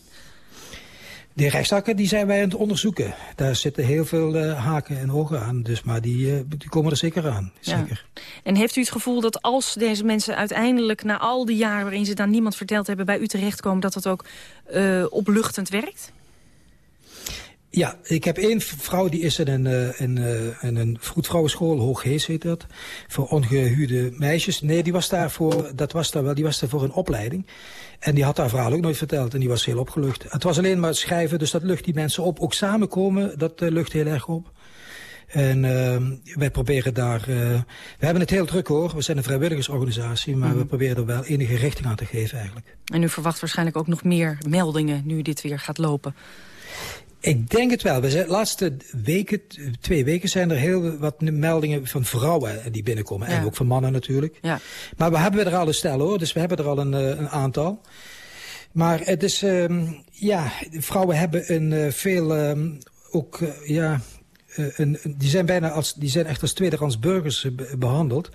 De rechtszaken die zijn wij aan het onderzoeken. Daar zitten heel veel uh, haken en ogen aan. Dus, maar die, die komen er zeker aan. Zeker. Ja. En heeft u het gevoel dat als deze mensen uiteindelijk... na al die jaren waarin ze het aan niemand verteld hebben... bij u terechtkomen, dat dat ook opluchtend werkt? Ja, ik heb één vrouw die is in een, in, in een vroedvrouwenschool, Hooghees heet dat, voor ongehuwde meisjes. Nee, die was daar voor, dat was daar wel, die was daar voor een opleiding. En die had haar verhaal ook nooit verteld en die was heel opgelucht. Het was alleen maar schrijven, dus dat lucht die mensen op. Ook samenkomen, dat uh, lucht heel erg op. En uh, wij proberen daar... Uh, we hebben het heel druk hoor, we zijn een vrijwilligersorganisatie... maar mm -hmm. we proberen er wel enige richting aan te geven eigenlijk. En u verwacht waarschijnlijk ook nog meer meldingen nu dit weer gaat lopen? Ik denk het wel. De laatste weken, twee weken zijn er heel wat meldingen van vrouwen die binnenkomen. Ja. En ook van mannen natuurlijk. Ja. Maar we hebben er al een stel hoor, dus we hebben er al een, een aantal. Maar het is, um, ja, vrouwen hebben een uh, veel, um, ook, uh, ja, een, die zijn bijna als, die zijn echt als tweederangs burgers behandeld.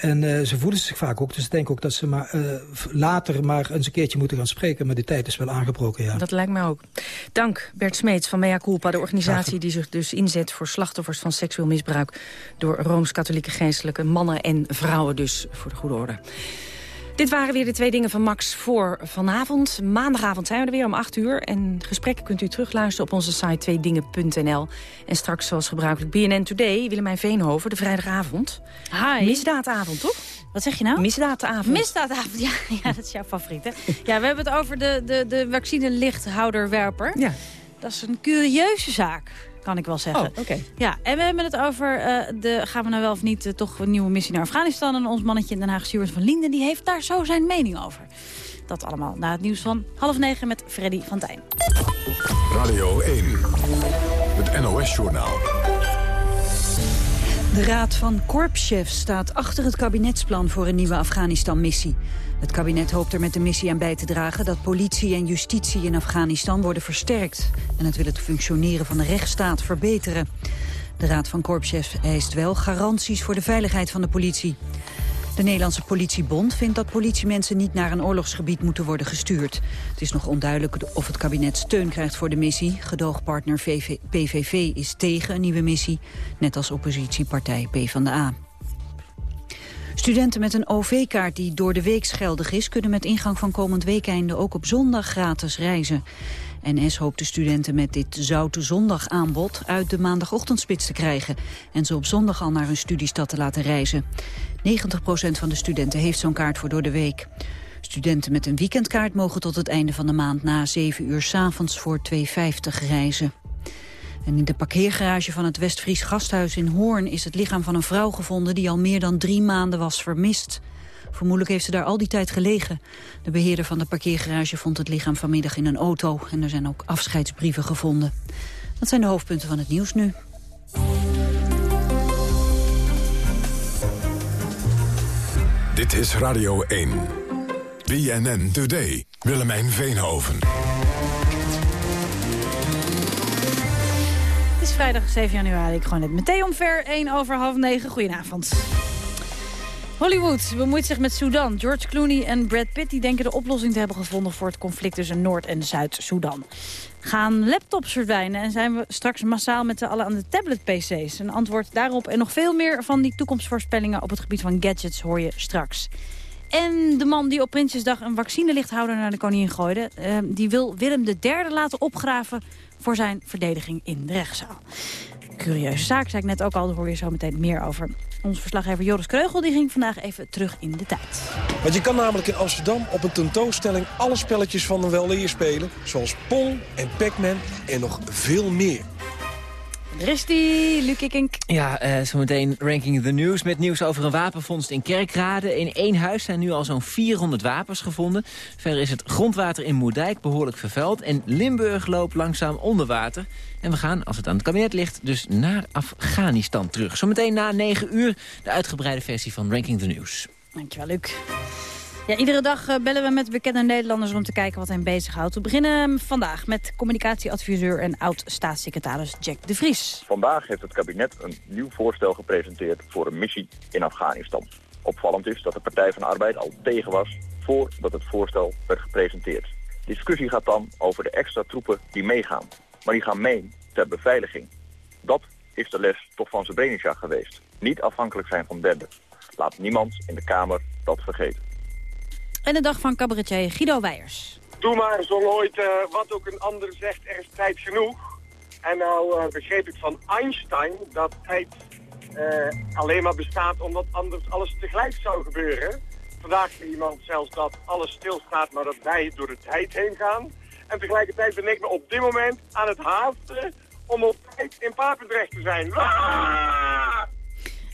En uh, ze voelen zich vaak ook. Dus ik denk ook dat ze maar, uh, later maar eens een keertje moeten gaan spreken. Maar de tijd is wel aangebroken, ja. Dat lijkt mij ook. Dank Bert Smeets van Mea Culpa, de organisatie die zich dus inzet voor slachtoffers van seksueel misbruik door Rooms-Katholieke geestelijke mannen en vrouwen dus, voor de goede orde. Dit waren weer de twee dingen van Max voor vanavond. Maandagavond zijn we er weer om 8 uur. En gesprekken kunt u terugluisteren op onze site tweedingen.nl. En straks zoals gebruikelijk BNN Today, Willemijn Veenhoven, de vrijdagavond. Hi. Misdaadavond, toch? Wat zeg je nou? Misdaadavond. Misdaadavond, ja, ja dat is jouw favoriet, hè? Ja, we hebben het over de, de, de vaccinelichthouderwerper. Ja. Dat is een curieuze zaak, kan ik wel zeggen. Oh, oké. Ja, en we hebben het over, eh, de, gaan we nou wel of niet eh, toch een nieuwe missie naar Afghanistan. En ons mannetje in Den Haag, Stuart van Linden, die heeft daar zo zijn mening over. Dat allemaal na het nieuws van half negen met Freddy van Tijn. Radio 1, het NOS-journaal. De Raad van Korpschefs staat achter het kabinetsplan voor een nieuwe Afghanistan-missie. Het kabinet hoopt er met de missie aan bij te dragen dat politie en justitie in Afghanistan worden versterkt. En het wil het functioneren van de rechtsstaat verbeteren. De Raad van Korpschefs eist wel garanties voor de veiligheid van de politie. De Nederlandse politiebond vindt dat politiemensen niet naar een oorlogsgebied moeten worden gestuurd. Het is nog onduidelijk of het kabinet steun krijgt voor de missie. Gedoogpartner VV PVV is tegen een nieuwe missie, net als oppositiepartij PvdA. Studenten met een OV-kaart die door de week geldig is... kunnen met ingang van komend weekende ook op zondag gratis reizen. NS hoopt de studenten met dit zoute zondag-aanbod... uit de maandagochtendspits te krijgen... en ze op zondag al naar hun studiestad te laten reizen. 90% van de studenten heeft zo'n kaart voor door de week. Studenten met een weekendkaart mogen tot het einde van de maand... na 7 uur s'avonds voor 2,50 reizen. En in de parkeergarage van het Westfries Gasthuis in Hoorn... is het lichaam van een vrouw gevonden die al meer dan drie maanden was vermist. Vermoedelijk heeft ze daar al die tijd gelegen. De beheerder van de parkeergarage vond het lichaam vanmiddag in een auto... en er zijn ook afscheidsbrieven gevonden. Dat zijn de hoofdpunten van het nieuws nu. Dit is Radio 1. BNN Today. Willemijn Veenhoven. Het is vrijdag 7 januari. Ik gewoon net meteen omver. 1 over half 9. Goedenavond. Hollywood bemoeit zich met Sudan. George Clooney en Brad Pitt die denken de oplossing te hebben gevonden... voor het conflict tussen Noord- en Zuid-Soedan. Gaan laptops verdwijnen en zijn we straks massaal met z'n allen aan de tablet-pc's? Een antwoord daarop en nog veel meer van die toekomstvoorspellingen... op het gebied van gadgets hoor je straks. En de man die op Prinsjesdag een vaccinelichthouder naar de koningin gooide... Uh, die wil Willem III laten opgraven voor zijn verdediging in de rechtszaal. Curieuze zaak, zei ik net ook al, daar hoor je zo meteen meer over. Ons verslaggever Joris Kreugel die ging vandaag even terug in de tijd. Want je kan namelijk in Amsterdam op een tentoonstelling alle spelletjes van een weleer spelen. Zoals Pong en Pac-Man en nog veel meer. Er is die, Luc Ikink. Ja, uh, zometeen Ranking the News met nieuws over een wapenvondst in Kerkrade. In één huis zijn nu al zo'n 400 wapens gevonden. Verder is het grondwater in Moerdijk behoorlijk vervuild. En Limburg loopt langzaam onder water. En we gaan, als het aan het kabinet ligt, dus naar Afghanistan terug. Zometeen na 9 uur de uitgebreide versie van Ranking the News. Dankjewel, Luc. Ja, iedere dag uh, bellen we met bekende Nederlanders om te kijken wat hen bezighoudt. We beginnen vandaag met communicatieadviseur en oud-staatssecretaris Jack de Vries. Vandaag heeft het kabinet een nieuw voorstel gepresenteerd voor een missie in Afghanistan. Opvallend is dat de Partij van de Arbeid al tegen was voordat het voorstel werd gepresenteerd. Discussie gaat dan over de extra troepen die meegaan. Maar die gaan mee ter beveiliging. Dat is de les toch van Srebrenica geweest. Niet afhankelijk zijn van derden. Laat niemand in de Kamer dat vergeten. En de dag van cabaretier Guido Weijers. Doe maar, zong ooit uh, wat ook een ander zegt, er is tijd genoeg. En nou uh, begreep ik van Einstein dat tijd uh, alleen maar bestaat omdat anders alles tegelijk zou gebeuren. Vandaag zei iemand zelfs dat alles stilstaat, maar dat wij door de tijd heen gaan. En tegelijkertijd ben ik me op dit moment aan het haasten om op tijd in Papendrecht te zijn. Ah!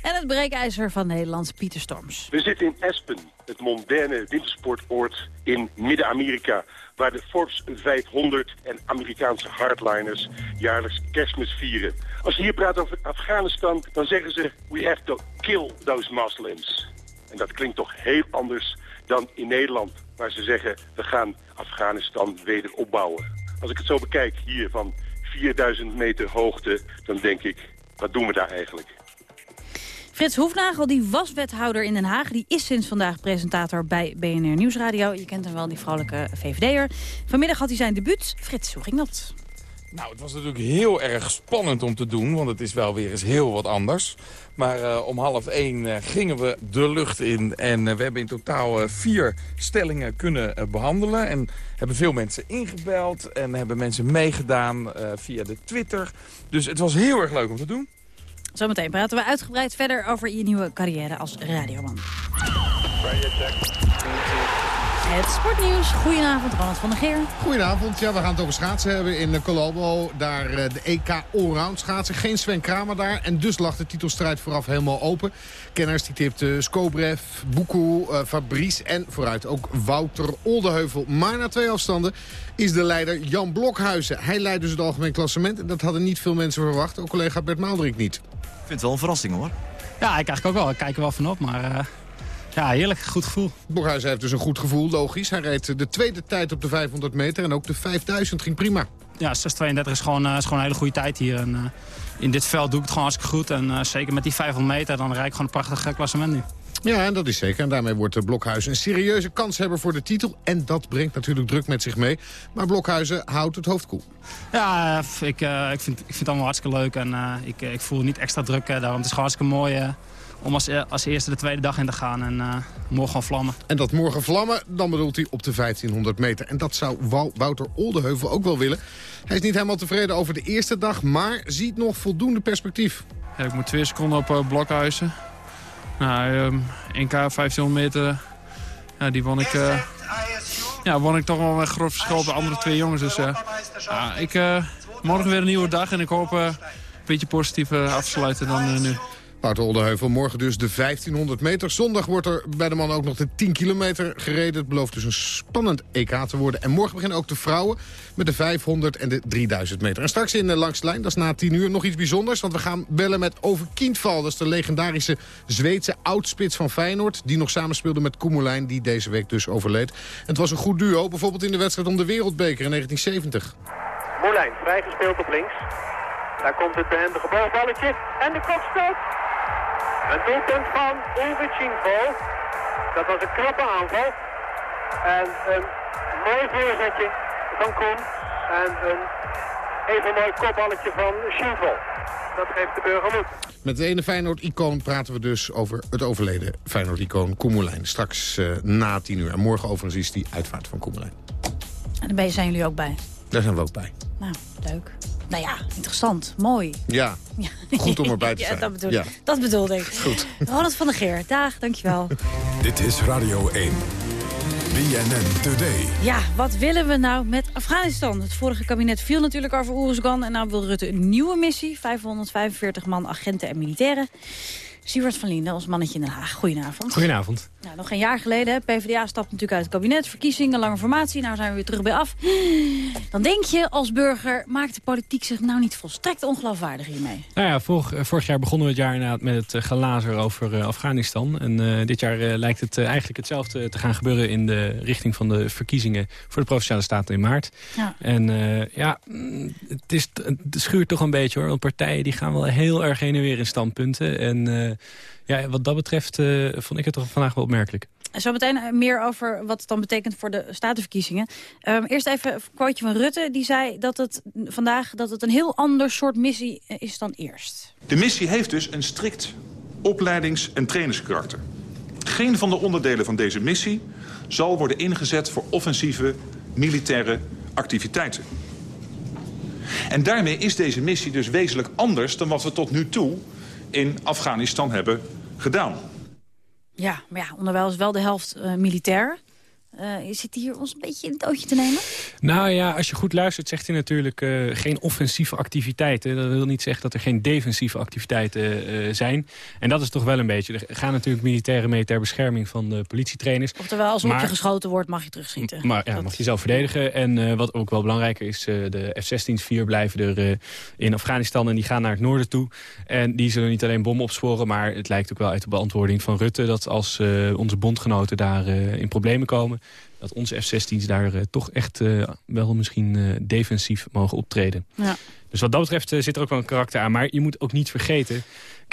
En het breekijzer van Nederlands Pieter Storms. We zitten in Aspen, het moderne wintersportoord in Midden-Amerika... waar de Forbes 500 en Amerikaanse hardliners jaarlijks kerstmis vieren. Als je hier praat over Afghanistan, dan zeggen ze... we have to kill those Muslims. En dat klinkt toch heel anders dan in Nederland... waar ze zeggen, we gaan Afghanistan weder opbouwen. Als ik het zo bekijk hier van 4000 meter hoogte, dan denk ik... wat doen we daar eigenlijk? Frits Hoefnagel, die was wethouder in Den Haag. Die is sinds vandaag presentator bij BNR Nieuwsradio. Je kent hem wel, die vrolijke VVD'er. Vanmiddag had hij zijn debuut. Frits, hoe ging dat? Nou, het was natuurlijk heel erg spannend om te doen, want het is wel weer eens heel wat anders. Maar uh, om half één uh, gingen we de lucht in en uh, we hebben in totaal vier stellingen kunnen behandelen. En hebben veel mensen ingebeld en hebben mensen meegedaan via de Twitter. Dus het was heel erg leuk om te doen. Zometeen praten we uitgebreid verder over je nieuwe carrière als radioman. Het sportnieuws. Goedenavond, Ronald van der Geer. Goedenavond. Ja, we gaan het over schaatsen hebben in Colombo. Daar eh, de EK Allround schaatsen. Geen Sven Kramer daar. En dus lag de titelstrijd vooraf helemaal open. Kenners die tipten Skobrev, Buku, uh, Fabrice en vooruit ook Wouter Oldeheuvel. Maar na twee afstanden is de leider Jan Blokhuizen. Hij leidt dus het algemeen klassement. En dat hadden niet veel mensen verwacht. Ook collega Bert Maalderik niet. Ik vind het wel een verrassing hoor. Ja, ik eigenlijk ook wel. Ik kijk er wel van op, maar... Uh... Ja, heerlijk. Goed gevoel. Blokhuizen heeft dus een goed gevoel, logisch. Hij reed de tweede tijd op de 500 meter en ook de 5000 ging prima. Ja, 6.32 is gewoon, uh, is gewoon een hele goede tijd hier. En, uh, in dit veld doe ik het gewoon hartstikke goed. En uh, zeker met die 500 meter, dan rijd ik gewoon een prachtig klassement nu. Ja, en dat is zeker. En daarmee wordt Blokhuizen een serieuze kanshebber voor de titel. En dat brengt natuurlijk druk met zich mee. Maar Blokhuizen houdt het hoofd koel. Ja, ik, ik, vind, ik vind het allemaal hartstikke leuk. En ik, ik voel niet extra druk. daarom het is gewoon hartstikke mooi om als, als eerste de tweede dag in te gaan en uh, morgen vlammen. En dat morgen vlammen, dan bedoelt hij op de 1500 meter. En dat zou Wouter Oldeheuvel ook wel willen. Hij is niet helemaal tevreden over de eerste dag, maar ziet nog voldoende perspectief. Ja, ik moet twee seconden op uh, Blokhuizen. Nou, um, 1K 1500 meter, ja, die won ik, uh, ja, won ik toch wel een groot verschil bij de andere twee jongens. Dus ja, ik, morgen weer een nieuwe dag en ik hoop een beetje positief af te sluiten dan nu. Wouter Oldeheuvel, morgen dus de 1500 meter. Zondag wordt er bij de man ook nog de 10 kilometer gereden. Het belooft dus een spannend EK te worden. En morgen beginnen ook de vrouwen met de 500 en de 3000 meter. En straks in de langste lijn, dat is na 10 uur, nog iets bijzonders. Want we gaan bellen met Over Kindval. Dat is de legendarische Zweedse oudspits van Feyenoord. Die nog samenspeelde met Koemelijn, die deze week dus overleed. En het was een goed duo, bijvoorbeeld in de wedstrijd om de Wereldbeker in 1970. Moulijn, vrijgespeeld op links. Daar komt het behendige balletje en de kopstoot. Een doelpunt van Ulrich Dat was een knappe aanval. En een mooi voorzetje van Koen. En een even mooi kopballetje van Schienvel. Dat geeft de burger moed. Met de ene Feyenoord-icoon praten we dus over het overleden Feyenoord-icoon Koemelijn. Straks uh, na tien uur. En morgen overigens is die uitvaart van Koemelijn. En daar zijn jullie ook bij? Daar zijn we ook bij. Nou, leuk. Nou ja, interessant. Mooi. Ja, goed om erbij te zijn. ja, dat, bedoel, ja. dat bedoelde ik. Goed. Ronald van der Geer, dag, dankjewel. Dit is Radio 1. BNN Today. Ja, wat willen we nou met Afghanistan? Het vorige kabinet viel natuurlijk over Oeruzgan... en nou wil Rutte een nieuwe missie. 545 man agenten en militairen. Siewert van Linden, ons mannetje in Den Haag. Goedenavond. Goedenavond. Nou, nog een jaar geleden, PvdA stapt natuurlijk uit het kabinet. Verkiezingen, lange formatie, nou zijn we weer terug bij af. Dan denk je als burger, maakt de politiek zich nou niet volstrekt ongeloofwaardig hiermee? Nou ja, vorig, eh, vorig jaar begonnen we het jaar inderdaad met het uh, gelazer over uh, Afghanistan. En uh, dit jaar lijkt het eigenlijk hetzelfde te gaan gebeuren in de richting van de verkiezingen voor de Provinciale Staten in maart. Ja. En ja, mm, het, is, het schuurt toch een beetje hoor, want partijen die gaan wel heel erg heen en weer in standpunten. En ja, wat dat betreft uh, vond ik het toch vandaag wel opmerkelijk. Zo meteen eh, meer over wat het dan betekent voor de statenverkiezingen. Um, eerst even een quoteje van Rutte. Die zei dat het vandaag dat het een heel ander soort missie eh, is dan eerst. De missie heeft dus een strikt opleidings- en trainingskarakter. Geen van de onderdelen van deze missie zal worden ingezet voor offensieve militaire activiteiten. En daarmee is deze missie dus wezenlijk anders dan wat we tot nu toe in Afghanistan hebben gedaan. Ja, maar ja, onderwijl is wel de helft uh, militair. Uh, zit hier ons een beetje in het ootje te nemen? Nou ja, als je goed luistert zegt hij natuurlijk uh, geen offensieve activiteiten. Dat wil niet zeggen dat er geen defensieve activiteiten uh, zijn. En dat is toch wel een beetje. Er gaan natuurlijk militairen mee ter bescherming van de politietrainers. Oftewel, als er op je geschoten wordt mag je terugschieten. Maar ja, dat... mag je zelf verdedigen. En wat ook wel belangrijker is, de F-16's 4 blijven er in Afghanistan. En die gaan naar het noorden toe. En die zullen niet alleen bommen opsporen, maar het lijkt ook wel uit de beantwoording van Rutte... dat als onze bondgenoten daar in problemen komen dat onze F-16's daar toch echt wel misschien defensief mogen optreden. Ja. Dus wat dat betreft zit er ook wel een karakter aan. Maar je moet ook niet vergeten...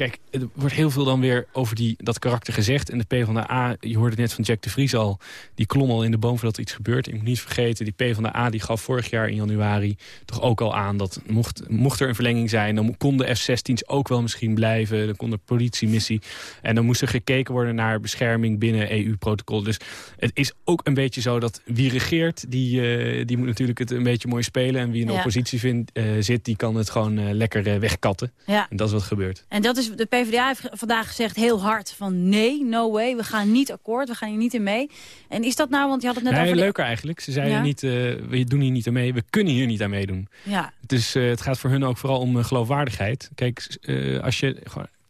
Kijk, er wordt heel veel dan weer over die, dat karakter gezegd. En de PvdA, je hoorde het net van Jack de Vries al... die klom al in de boom voordat er iets gebeurt. Ik moet niet vergeten, die PvdA die gaf vorig jaar in januari... toch ook al aan dat mocht, mocht er een verlenging zijn... dan kon de F-16's ook wel misschien blijven. Dan kon er politiemissie. En dan moest er gekeken worden naar bescherming binnen EU-protocol. Dus het is ook een beetje zo dat wie regeert... die, uh, die moet natuurlijk het een beetje mooi spelen. En wie in de oppositie vindt, uh, zit, die kan het gewoon uh, lekker wegkatten. Ja. En dat is wat gebeurt. En dat is de PvdA heeft vandaag gezegd heel hard van nee, no way, we gaan niet akkoord, we gaan hier niet in mee. En is dat nou, want je had het net nee, over... leuker eigenlijk. Ze zeiden Ja. niet, uh, we doen hier niet aan mee, we kunnen hier niet aan meedoen. Ja. Dus het gaat voor hun ook vooral om uh, geloofwaardigheid. Kijk, als je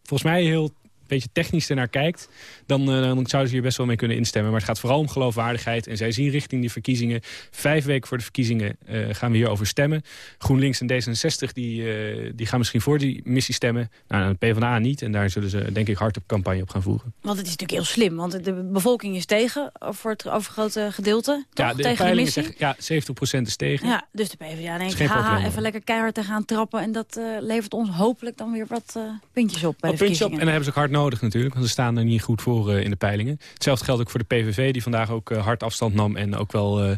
volgens mij heel beetje technisch ernaar kijkt... Dan, uh, dan zouden ze hier best wel mee kunnen instemmen. Maar het gaat vooral om geloofwaardigheid. En zij zien richting die verkiezingen. Vijf weken voor de verkiezingen uh, gaan we hierover stemmen. GroenLinks en D66 die, uh, die gaan misschien voor die missie stemmen. Nou, de PvdA niet. En daar zullen ze denk ik hard op campagne op gaan voeren. Want het is natuurlijk heel slim. Want de bevolking is tegen voor het overgrote gedeelte. Toch? Ja, de tegen de missie. Zeggen, ja, 70% is tegen. Ja, dus de PvdA denkt, haha, even lekker keihard te gaan trappen. En dat levert ons hopelijk dan weer wat puntjes op bij wat de puntjes op. En dan hebben ze ook hard nodig natuurlijk. Want ze staan er niet goed voor uh, in de peilingen. Hetzelfde geldt ook voor de PVV, die vandaag ook uh, hard afstand nam. En ook wel, uh,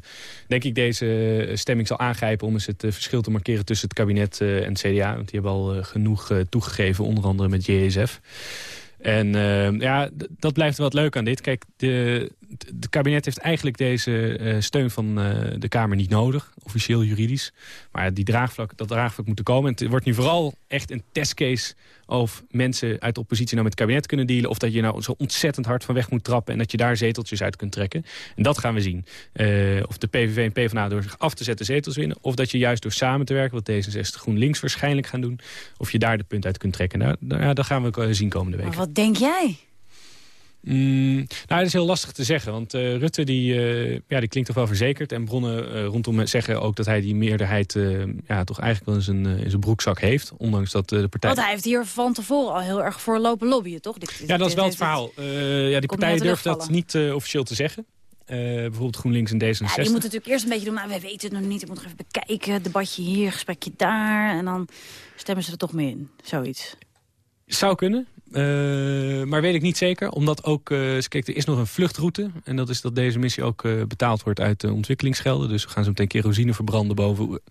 denk ik, deze stemming zal aangrijpen... om eens het verschil te markeren tussen het kabinet en het CDA. Want die hebben al genoeg toegegeven, onder andere met JSF. En ja, dat blijft wat leuk aan dit. Kijk, de, het kabinet heeft eigenlijk deze uh, steun van uh, de Kamer niet nodig. Officieel juridisch. Maar die draagvlak, dat draagvlak moet er komen. En het wordt nu vooral echt een testcase... of mensen uit de oppositie nou met het kabinet kunnen dealen... of dat je nou zo ontzettend hard van weg moet trappen... en dat je daar zeteltjes uit kunt trekken. En dat gaan we zien. Uh, of de PVV en PvdA door zich af te zetten zetels winnen... of dat je juist door samen te werken... wat D66 GroenLinks waarschijnlijk gaan doen... of je daar de punt uit kunt trekken. Nou, nou, dat gaan we zien komende week. Maar wat denk jij? Mm, nou, dat is heel lastig te zeggen. Want uh, Rutte die, uh, ja, die klinkt toch wel verzekerd. En bronnen uh, rondom zeggen ook dat hij die meerderheid... ja, toch eigenlijk wel in zijn, in zijn broekzak heeft. Ondanks dat de partij... Want hij heeft hier van tevoren al heel erg voor lopen lobbyen, toch? Dit, dit, ja, dat is wel het verhaal. ja, die partijen durven dat niet officieel te zeggen. bijvoorbeeld GroenLinks en D66. Ja, die moeten natuurlijk eerst een beetje doen, nou, we weten het nog niet, ik moet nog even bekijken, debatje hier, gesprekje daar, en dan stemmen ze er toch mee in, zoiets. Zou kunnen, uh, maar weet ik niet zeker. Omdat ook, uh, kijk, er is nog een vluchtroute. En dat is dat deze missie ook uh, betaald wordt uit de ontwikkelingsgelden. Dus we gaan zo meteen kerosine verbranden boven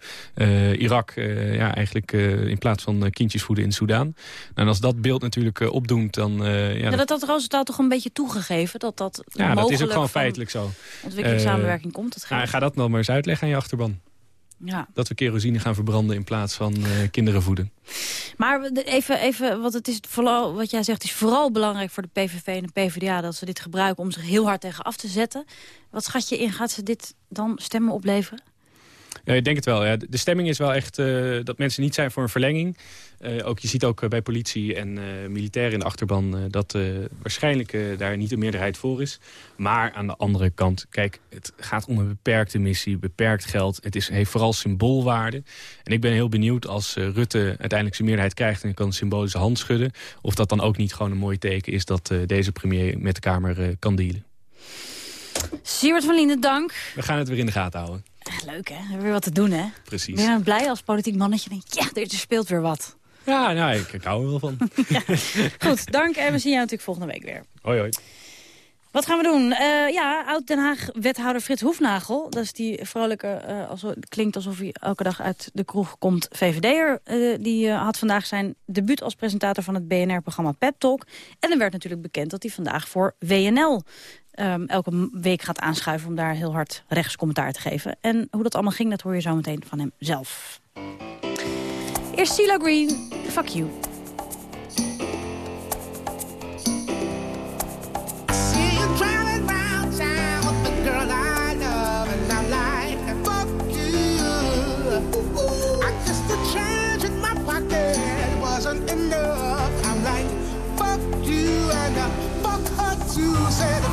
Irak. ja, eigenlijk in plaats van kindjes voeden in Soudaan. Nou, en als dat beeld natuurlijk opdoet, dan... ja, ja, dat had Roosentaal toch een beetje toegegeven? Dat dat ja, dat is ook gewoon feitelijk zo. Ontwikkelingssamenwerking komt. Ga dat nou maar eens uitleggen aan je achterban. Ja. Dat we kerosine gaan verbranden in plaats van uh, kinderen voeden. Maar even, even wat het is vooral, wat jij zegt, is vooral belangrijk voor de PVV en de PvdA... dat ze dit gebruiken om zich heel hard tegen af te zetten. Wat schat je in? Gaat ze dit dan stemmen opleveren? Ja, ik denk het wel. Ja. De stemming is wel echt uh, dat mensen niet zijn voor een verlenging. Uh, ook, je ziet ook bij politie en militairen in de achterban... dat waarschijnlijk daar niet de meerderheid voor is. Maar aan de andere kant, kijk, het gaat om een beperkte missie, beperkt geld. Het is, heeft vooral symboolwaarde. En ik ben heel benieuwd als Rutte uiteindelijk zijn meerderheid krijgt... en kan een symbolische hand schudden... of dat dan ook niet gewoon een mooi teken is... dat deze premier met de Kamer kan dealen. Siewert van Linden, dank. We gaan het weer in de gaten houden. Echt leuk, hè? We hebben weer wat te doen, hè? Precies. Ben je blij als politiek mannetje? Denk ja, er speelt weer wat. Ja, nou, ik, ik hou er wel van. ja. Goed, dank. En we zien jou natuurlijk volgende week weer. Hoi, hoi. Wat gaan we doen? Uh, ja, Oud-Den Haag-wethouder Frits Hoefnagel. Dat is die vrolijke, uh, alsof, klinkt alsof hij elke dag uit de kroeg komt, VVD'er. Uh, die had vandaag zijn debuut als presentator van het BNR-programma Pep Talk. En er werd natuurlijk bekend dat hij vandaag voor WNL Um, elke week gaat aanschuiven om daar heel hard rechts commentaar te geven. En hoe dat allemaal ging, dat hoor je zo meteen van hem zelf. Eerst CeeLo Green, Fuck You. Enough.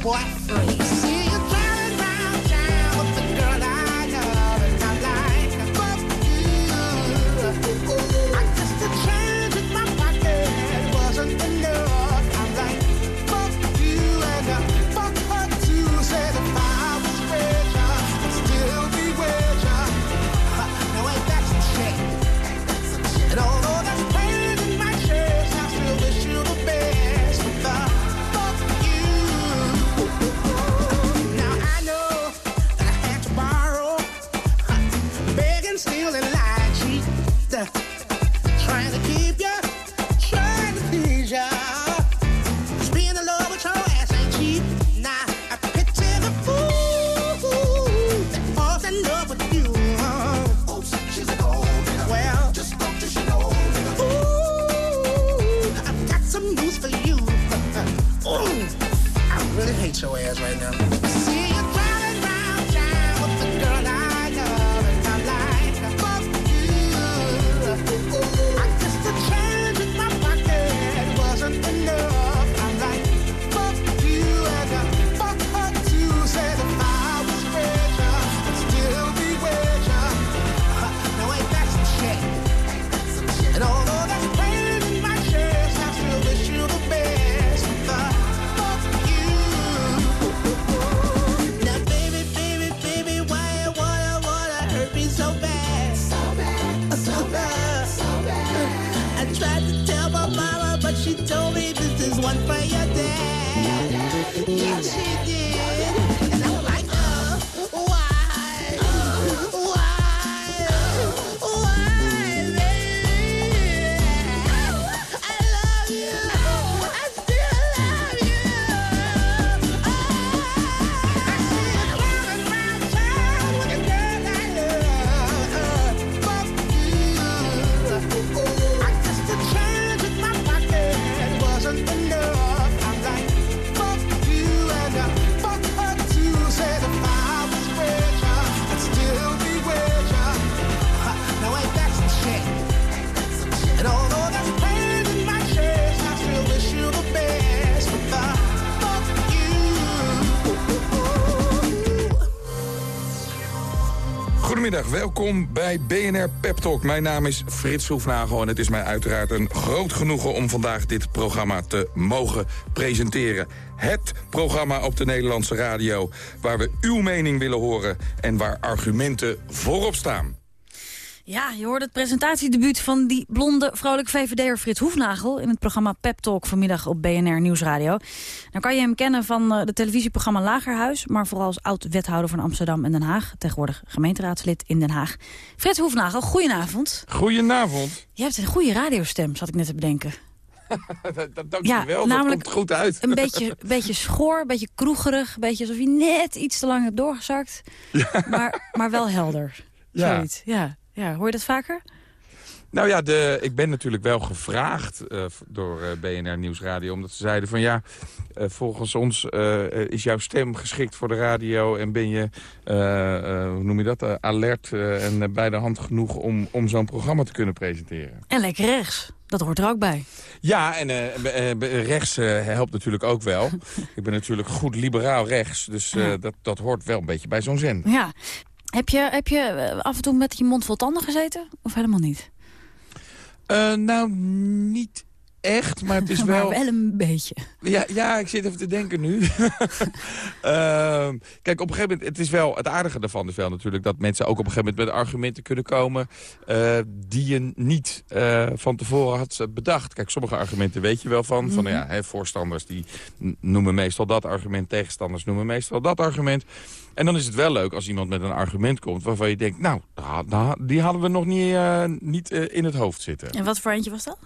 clássico. Goedemiddag, welkom bij BNR Pep Talk. Mijn naam is Frits Hoefnagel en het is mij uiteraard een groot genoegen... om vandaag dit programma te mogen presenteren. Het programma op de Nederlandse radio... waar we uw mening willen horen en waar argumenten voorop staan. Ja, je hoort het presentatiedebuut van die blonde vrouwelijke VVD'er Frits Hoefnagel... in het programma Pep Talk vanmiddag op BNR Nieuwsradio. Dan kan je hem kennen van uh, de televisieprogramma Lagerhuis... maar vooral als oud-wethouder van Amsterdam en Den Haag. Tegenwoordig gemeenteraadslid in Den Haag. Frits Hoefnagel, goedenavond. Goedenavond. Je hebt een goede radiostem, zat ik net te bedenken. Dank je wel, dat komt goed uit. Een beetje, beetje schoor, een beetje kroegerig. Een beetje alsof je net iets te lang hebt doorgezakt. Maar, maar wel helder. Ja. Zoiets, ja. Ja. Hoor je dat vaker? Nou ja, de, ik ben natuurlijk wel gevraagd uh, door uh, BNR Nieuwsradio... omdat ze zeiden van ja, uh, volgens ons is jouw stem geschikt voor de radio... en ben je, hoe noem je dat, alert en bij de hand genoeg... om, om zo'n programma te kunnen presenteren. En lekker rechts. Dat hoort er ook bij. Ja, en rechts helpt natuurlijk ook wel. ik ben natuurlijk goed liberaal rechts, dus Ja. dat, dat hoort wel een beetje bij zo'n zender. Ja. Heb je, heb je af en toe met je mond vol tanden gezeten? Of helemaal niet? Uh, nou, niet echt, maar het is maar wel... wel een beetje. Ja, ja, ik zit even te denken nu. uh, kijk, op een gegeven moment, het is wel, het aardige daarvan is wel natuurlijk... dat mensen ook op een gegeven moment met argumenten kunnen komen... Uh, die je niet uh, van tevoren had bedacht. Kijk, sommige argumenten weet je wel van. Mm. Van ja, hè, voorstanders die noemen meestal dat argument. Tegenstanders noemen meestal dat argument. En dan is het wel leuk als iemand met een argument komt... waarvan je denkt, nou, die hadden we nog niet, uh, niet in het hoofd zitten. En wat voor eentje was dat?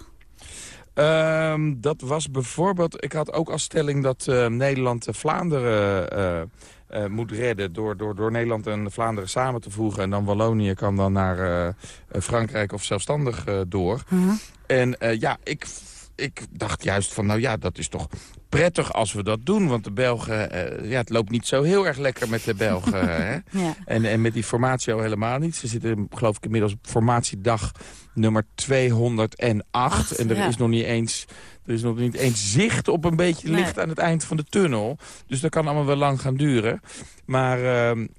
Uh, dat was bijvoorbeeld... Ik had ook als stelling dat uh, Nederland Vlaanderen uh, moet redden... Door, door, door Nederland en Vlaanderen samen te voegen. En dan Wallonië kan dan naar Frankrijk of zelfstandig door. Mhm. -huh. En ja, ik ik dacht juist van, nou ja, dat is toch prettig als we dat doen. Want de Belgen, eh, ja, het loopt niet zo heel erg lekker met de Belgen. hè? Ja. En, en met die formatie al helemaal niet. Ze zitten, geloof ik, inmiddels op formatiedag nummer 208. en er ja. is nog niet eens... Er is nog niet eens zicht op een beetje Nee. licht aan het eind van de tunnel. Dus dat kan allemaal wel lang gaan duren. Maar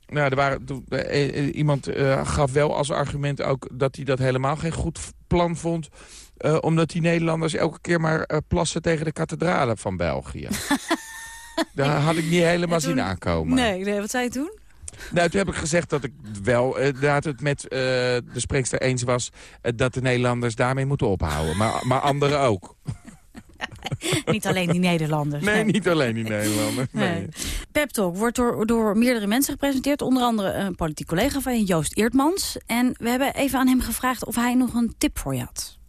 nou, er waren, eh, eh, iemand gaf wel als argument ook dat hij dat helemaal geen goed plan vond. Eh, omdat die Nederlanders elke keer maar eh, plassen tegen de kathedralen van België. Daar had ik niet helemaal zien aankomen. Nee, nee, wat zei je toen? Nou, toen heb ik gezegd dat ik wel eh, inderdaad het met eh, de spreekster eens was... eh, dat de Nederlanders daarmee moeten ophouden. Maar, maar anderen ook. Niet alleen die Nederlanders. Nee, niet alleen die Nederlanders. Nee. Nee. Pep Talk wordt door, door meerdere mensen gepresenteerd. Onder andere een politiek collega van je, Joost Eertmans. En we hebben even aan hem gevraagd of hij nog een tip voor je had.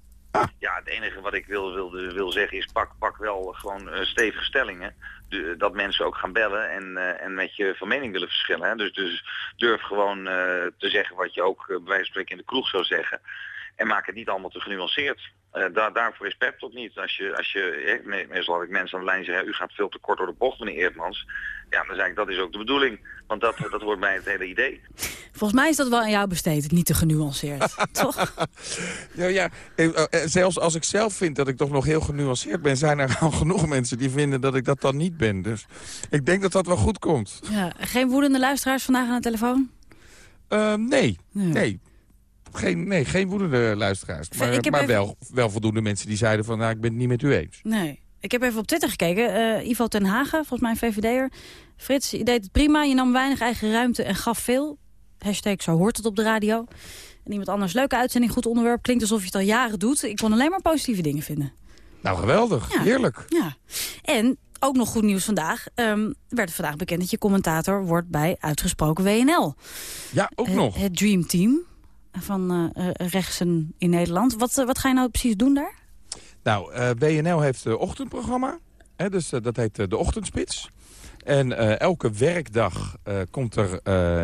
Ja, het enige wat ik wil, wil, wil zeggen is pak, pak wel gewoon eh, stevige stellingen. Dat mensen ook gaan bellen en, eh, en met je van mening willen verschillen. Hè. Dus, dus durf gewoon eh, te zeggen wat je ook bij wijze van spreken in de kroeg zou zeggen. En maak het niet allemaal te genuanceerd. Eh, daar, daarvoor is Pep toch niet. Als je, als je, eh, me- meestal had ik mensen aan de lijn zeggen, u gaat veel te kort door de bocht, meneer Eertmans. Ja, dan zeg ik, dat is ook de bedoeling. Want dat, dat hoort bij het hele idee. Volgens mij is dat wel aan jou besteed, niet te genuanceerd. Toch? Ja, ja. eh, eh, zelfs als ik zelf vind dat ik toch nog heel genuanceerd ben... zijn er al genoeg mensen die vinden dat ik dat dan niet ben. Dus ik denk dat dat wel goed komt. Ja, geen woedende luisteraars vandaag aan de telefoon? Nee, nee. Geen, nee, geen woedende luisteraars. Maar, maar even- wel, wel voldoende mensen die zeiden van... Nou, ik ben het niet met u eens. Nee. Ik heb even op Twitter gekeken. Eh, Ivo ten Hagen, volgens mij een VVD'er. Frits, je deed het prima. Je nam weinig eigen ruimte en gaf veel. Hashtag zo hoort het op de radio. En iemand anders, leuke uitzending, goed onderwerp. Klinkt alsof je het al jaren doet. Ik kon alleen maar positieve dingen vinden. Nou, geweldig. Ja. Heerlijk. Ja. En ook nog goed nieuws vandaag. ehm, werd vandaag bekend dat je commentator wordt bij Uitgesproken WNL. Ja, ook Het- nog. Het Dream Team van eh, eh, rechtsen in Nederland. Wat, eh, wat ga je nou precies doen daar? Nou, WNL heeft een ochtendprogramma. Hè, dus dat heet De Ochtendspits. En elke werkdag komt er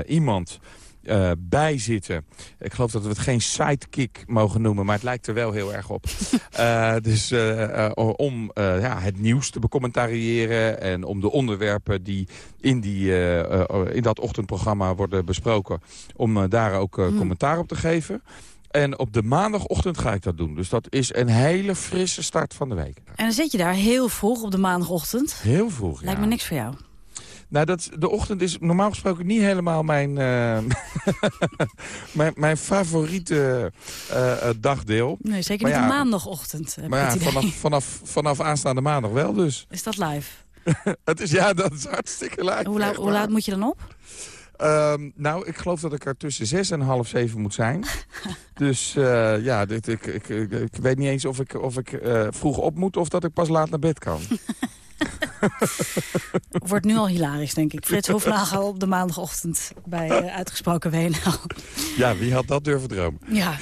iemand eh, bij zitten. Ik geloof dat we het geen sidekick mogen noemen, maar het lijkt er wel heel erg op. Eh, dus eh, om ja, het nieuws te becommentariëren en om de onderwerpen die in, die, in dat ochtendprogramma worden besproken, om daar ook eh, commentaar op te geven. En op de maandagochtend ga ik dat doen. Dus dat is een hele frisse start van de week. En dan zit je daar heel vroeg op de maandagochtend. Heel vroeg, ja. Lijkt me niks voor jou. Nou, dat, de ochtend is normaal gesproken niet helemaal mijn, eh, mijn, mijn favoriete eh, eh, dagdeel. Nee, zeker Maar niet ja, op maandagochtend. Heb Maar ja, vanaf, vanaf, vanaf aanstaande maandag wel dus. Is dat live? het is, ja, dat is hartstikke live. Hoe, laat- hoe moet je dan op? Ehm, nou, ik geloof dat ik er tussen zes en half zeven moet zijn. dus ja, dit, ik, ik, ik, ik weet niet eens of ik, of ik vroeg op moet of dat ik pas laat naar bed kan. Wordt nu al hilarisch, denk ik. Frits Hofnagel op de maandagochtend bij eh, Uitgesproken WNL. ja, wie had dat durven dromen? Ja.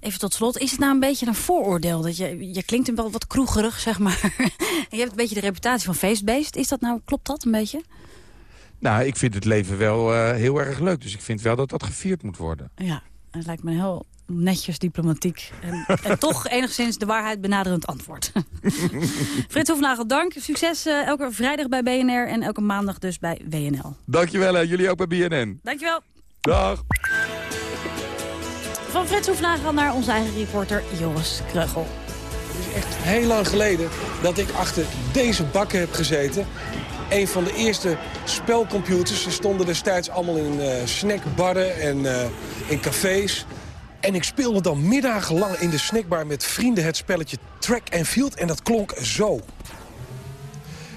Even tot slot, is het nou een beetje een vooroordeel? Dat je, je klinkt een wel wat kroegerig, zeg maar. Je hebt een beetje de reputatie van feestbeest. Is dat nou, klopt dat een beetje? Nou, ik vind het leven wel eh, heel erg leuk. Dus ik vind wel dat dat gevierd moet worden. Ja, het lijkt me een heel netjes, diplomatiek. En, en toch enigszins de waarheid benaderend antwoord. Frits Hofnagel, dank. Succes eh, elke vrijdag bij BNR en elke maandag dus bij WNL. Dankjewel, hè. jullie ook bij BNN. Dankjewel. Dag. Van Frits Hofnagel naar onze eigen reporter Joris Kreugel. Het is echt heel lang geleden dat ik achter deze bakken heb gezeten. Een van de eerste spelcomputers. Ze stonden destijds allemaal in eh, snackbarren en eh, in cafés. En ik speelde dan middagenlang in de snackbar met vrienden het spelletje Track and Field. En dat klonk zo.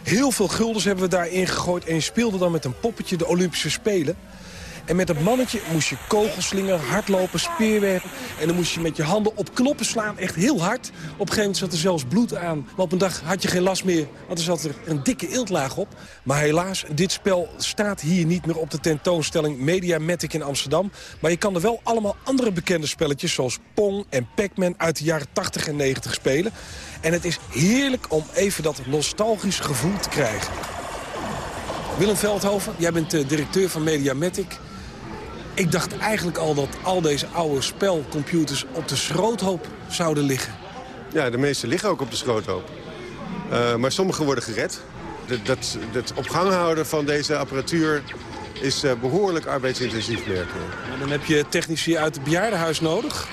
Heel veel guldens hebben we daarin gegooid. En je speelde dan met een poppetje de Olympische Spelen. En met dat mannetje moest je kogels slingen, hardlopen, speerwerpen. En dan moest je met je handen op knoppen slaan, echt heel hard. Op een gegeven moment zat er zelfs bloed aan. Maar op een dag had je geen last meer, want er zat er een dikke eeltlaag op. Maar helaas, dit spel staat hier niet meer op de tentoonstelling Mediamatic in Amsterdam. Maar je kan er wel allemaal andere bekende spelletjes... zoals Pong en Pac-Man uit de jaren 80 en 90 spelen. En het is heerlijk om even dat nostalgisch gevoel te krijgen. Willem Veldhoven, jij bent de directeur van Mediamatic. Ik dacht eigenlijk al dat al deze oude spelcomputers op de schroothoop zouden liggen. ja, de meeste liggen ook op de schroothoop. Uh, maar sommige worden gered. Dat, dat, dat op gang houden van deze apparatuur is uh, behoorlijk arbeidsintensief werken. Maar dan heb je technici uit het bejaardenhuis nodig?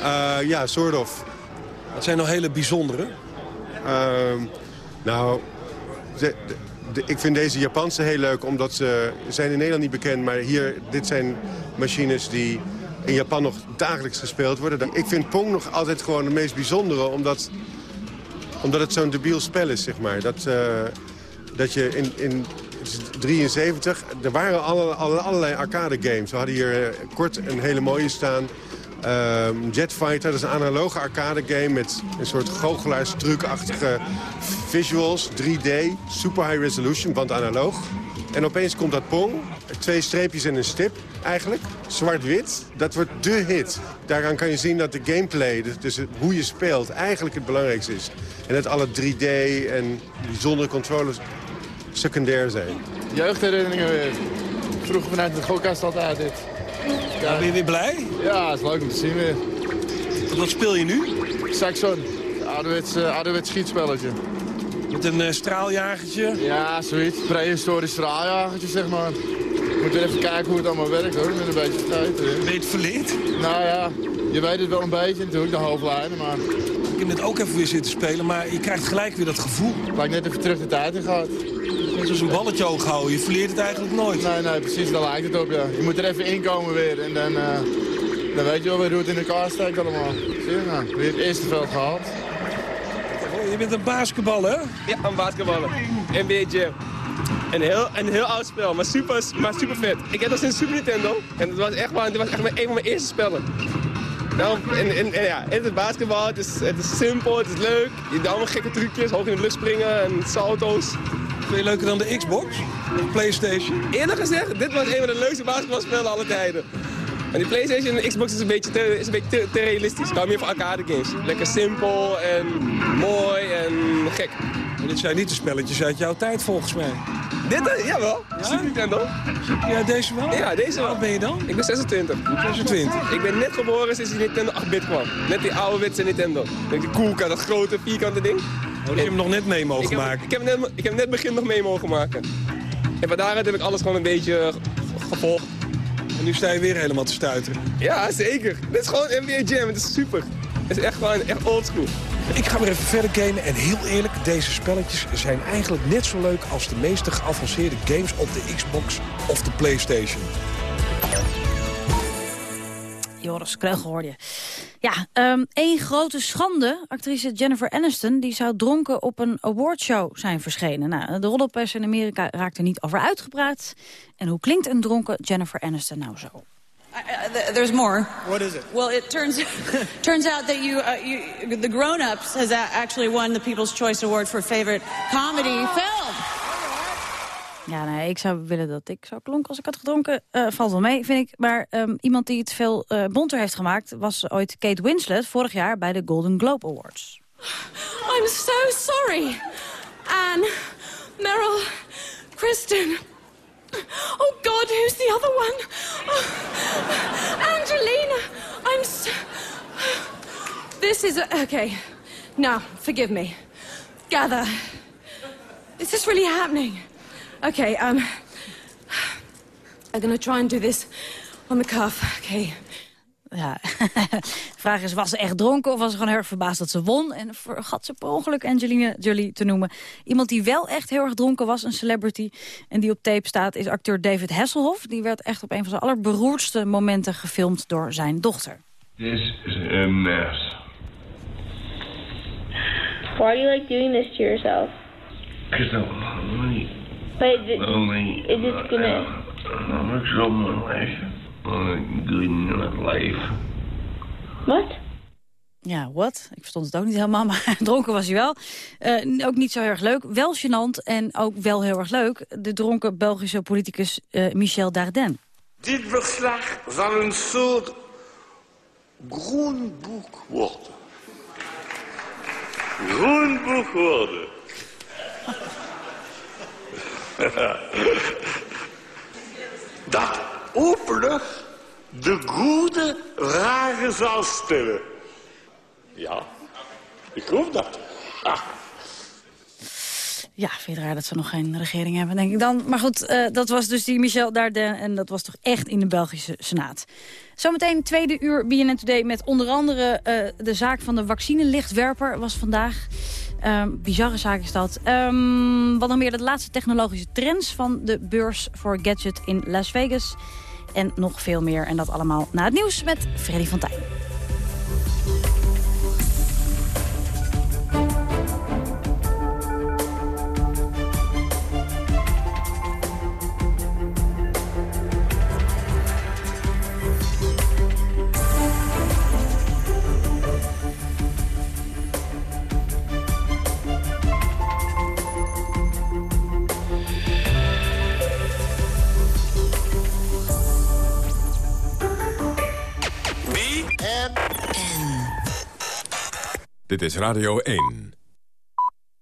Uh, ja, soort of. Dat zijn nog hele bijzondere? Ehm, nou, de, de, ik vind deze Japanse heel leuk, omdat ze zijn in Nederland niet bekend. Maar hier, dit zijn machines die in Japan nog dagelijks gespeeld worden. Ik vind Pong nog altijd gewoon het meest bijzondere, omdat, omdat het zo'n debiel spel is, zeg maar. Dat, uh, dat je in, in 73, er waren alle, alle, allerlei arcade games. We hadden hier uh, kort een hele mooie staan. Uh, Jetfighter, dat is een analoge arcade game met een soort goochelaarstrucachtige visuals. 3D, super high resolution, want analoog. En opeens komt dat Pong, twee streepjes en een stip eigenlijk. Zwart-wit, dat wordt de hit. Daaraan kan je zien dat de gameplay, dus, hoe je speelt, eigenlijk het belangrijkste is. En dat alle 3D en bijzondere controllers secundair zijn. Jeugdherinneringen weer. Vroeger vanuit de gokkast altijd dit. Ja. Ben je weer blij? Ja, het is leuk om te zien weer. Wat speel je nu? Saxon. Ouderwets, uh, ouderwets schietspelletje. Met een uh, straaljagertje? Ja, zoiets. Prehistorisch straaljagertje, zeg maar. Moet weer even kijken hoe het allemaal werkt, hoor. Met een beetje tijd. Ben je het verleerd? Nou ja, je weet het wel een beetje natuurlijk, de hoofdlijnen, maar... Ik heb net ook even weer zitten spelen, maar je krijgt gelijk weer dat gevoel. Waar ik net even terug de tijd in gehad. Net zoals een balletje hoog houden, je verleert het eigenlijk nooit. Nee, nee, precies, daar lijkt het op, ja. Je moet er even inkomen weer en dan, uh, dan weet je wel weer hoe het in elkaar steekt allemaal. Zie je, nou, weer het eerste veld gehaald. Je bent een basketballer, hè? Ja, een basketballer. NBA Jam. Een heel, een heel oud spel, maar super, maar super vet. Ik heb dat sinds Super Nintendo. En het was echt, het was echt een van mijn eerste spellen. Nou, en, en, en ja, het is basketbal, het is, het is simpel, het is leuk. Je doet allemaal gekke trucjes, hoog in de lucht springen en salto's. Vind je leuker dan de Xbox? Of Playstation? Eerlijk gezegd, dit was een van de leukste basketbalspellen alle tijden. En die Playstation en de Xbox is een beetje te, is een beetje te, te realistisch. Ik hou meer van arcade games. Lekker simpel en mooi en gek. Maar dit zijn niet de spelletjes uit jouw tijd volgens mij. Dit, uh, jawel. Ja? Super Nintendo. Ja, deze wel? Ja, deze wel. Wat ben je dan? Ik ben 26. 26? Ik ben net geboren sinds die Nintendo 8-bit kwam. Net die ouderwetse Nintendo. Met die koelkast, dat grote vierkante ding. Oh, je hem nog net mee mogen ik maken? ik, heb net, ik heb net begin nog mee mogen maken. En van daaruit heb ik alles gewoon een beetje gevolgd. En nu sta je weer helemaal te stuiteren. Ja, zeker. Dit is gewoon NBA Jam. Het is super. Het is echt gewoon echt oldschool. Ik ga weer even verder gamen en heel eerlijk, deze spelletjes zijn eigenlijk net zo leuk als de meeste geavanceerde games op de Xbox of de Playstation. Joris Kreugel hoorde je. Ja, um, één grote schande. Actrice Jennifer Aniston die zou dronken op een awardshow zijn verschenen. Nou, de roddelpers in Amerika raakte niet over uitgepraat. En hoe klinkt een dronken Jennifer Aniston nou zo? Uh, there's more. What is it? Well, it turns turns out that you, uh, you the Grown Ups has actually won the People's Choice Award for favorite comedy film. Ja, nee, ik zou willen dat ik zo klonk als ik had gedronken. Uh, valt wel mee, vind ik. Maar um, iemand die het veel uh, bonter heeft gemaakt... was ooit Kate Winslet, vorig jaar bij de Golden Globe Awards. I'm so sorry. Anne, Meryl, Kristen... Oh, God, who's the other one? Oh, Angelina, I'm so... This is... A, okay, now, forgive me. Gather. Is this really happening? Okay, um... I'm gonna try and do this on the cuff, okay. Ja, de vraag is, was ze echt dronken of was ze gewoon heel erg verbaasd dat ze won? En vergat ze per ongeluk Angelina Jolie te noemen. Iemand die wel echt heel erg dronken was, een celebrity... en die op tape staat, is acteur David Hasselhoff. Die werd echt op een van zijn allerberoerdste momenten gefilmd door zijn dochter. This is a mess. Why do you like doing this to yourself? Because I'm lonely. But is it, lonely. is it gonna... I'm good life. Wat? Ja, wat? Ik verstond het ook niet helemaal, maar dronken was hij wel. Uh, ook niet zo heel erg leuk. Wel gênant en ook wel heel erg leuk. De dronken Belgische politicus uh, Michel Dardenne. Dit verslag zal een soort groen boek worden. Groen boek worden. Dat openlijk de goede vragen zal stellen. Ja. Ik hoef dat. Ah. Ja, vind je raar dat ze nog geen regering hebben, denk ik dan. Maar goed, eh, dat was dus die Michel Dardin en dat was toch echt in de Belgische Senaat. Zometeen tweede uur BNN Today met onder andere eh, de zaak van de vaccinelichtwerper was vandaag. Ehm, bizarre zaak is dat. Ehm, wat nog meer de laatste technologische trends van de beurs voor Gadget in Las Vegas. En nog veel meer. En dat allemaal na het nieuws met Freddy van Tijn. Dit is Radio 1.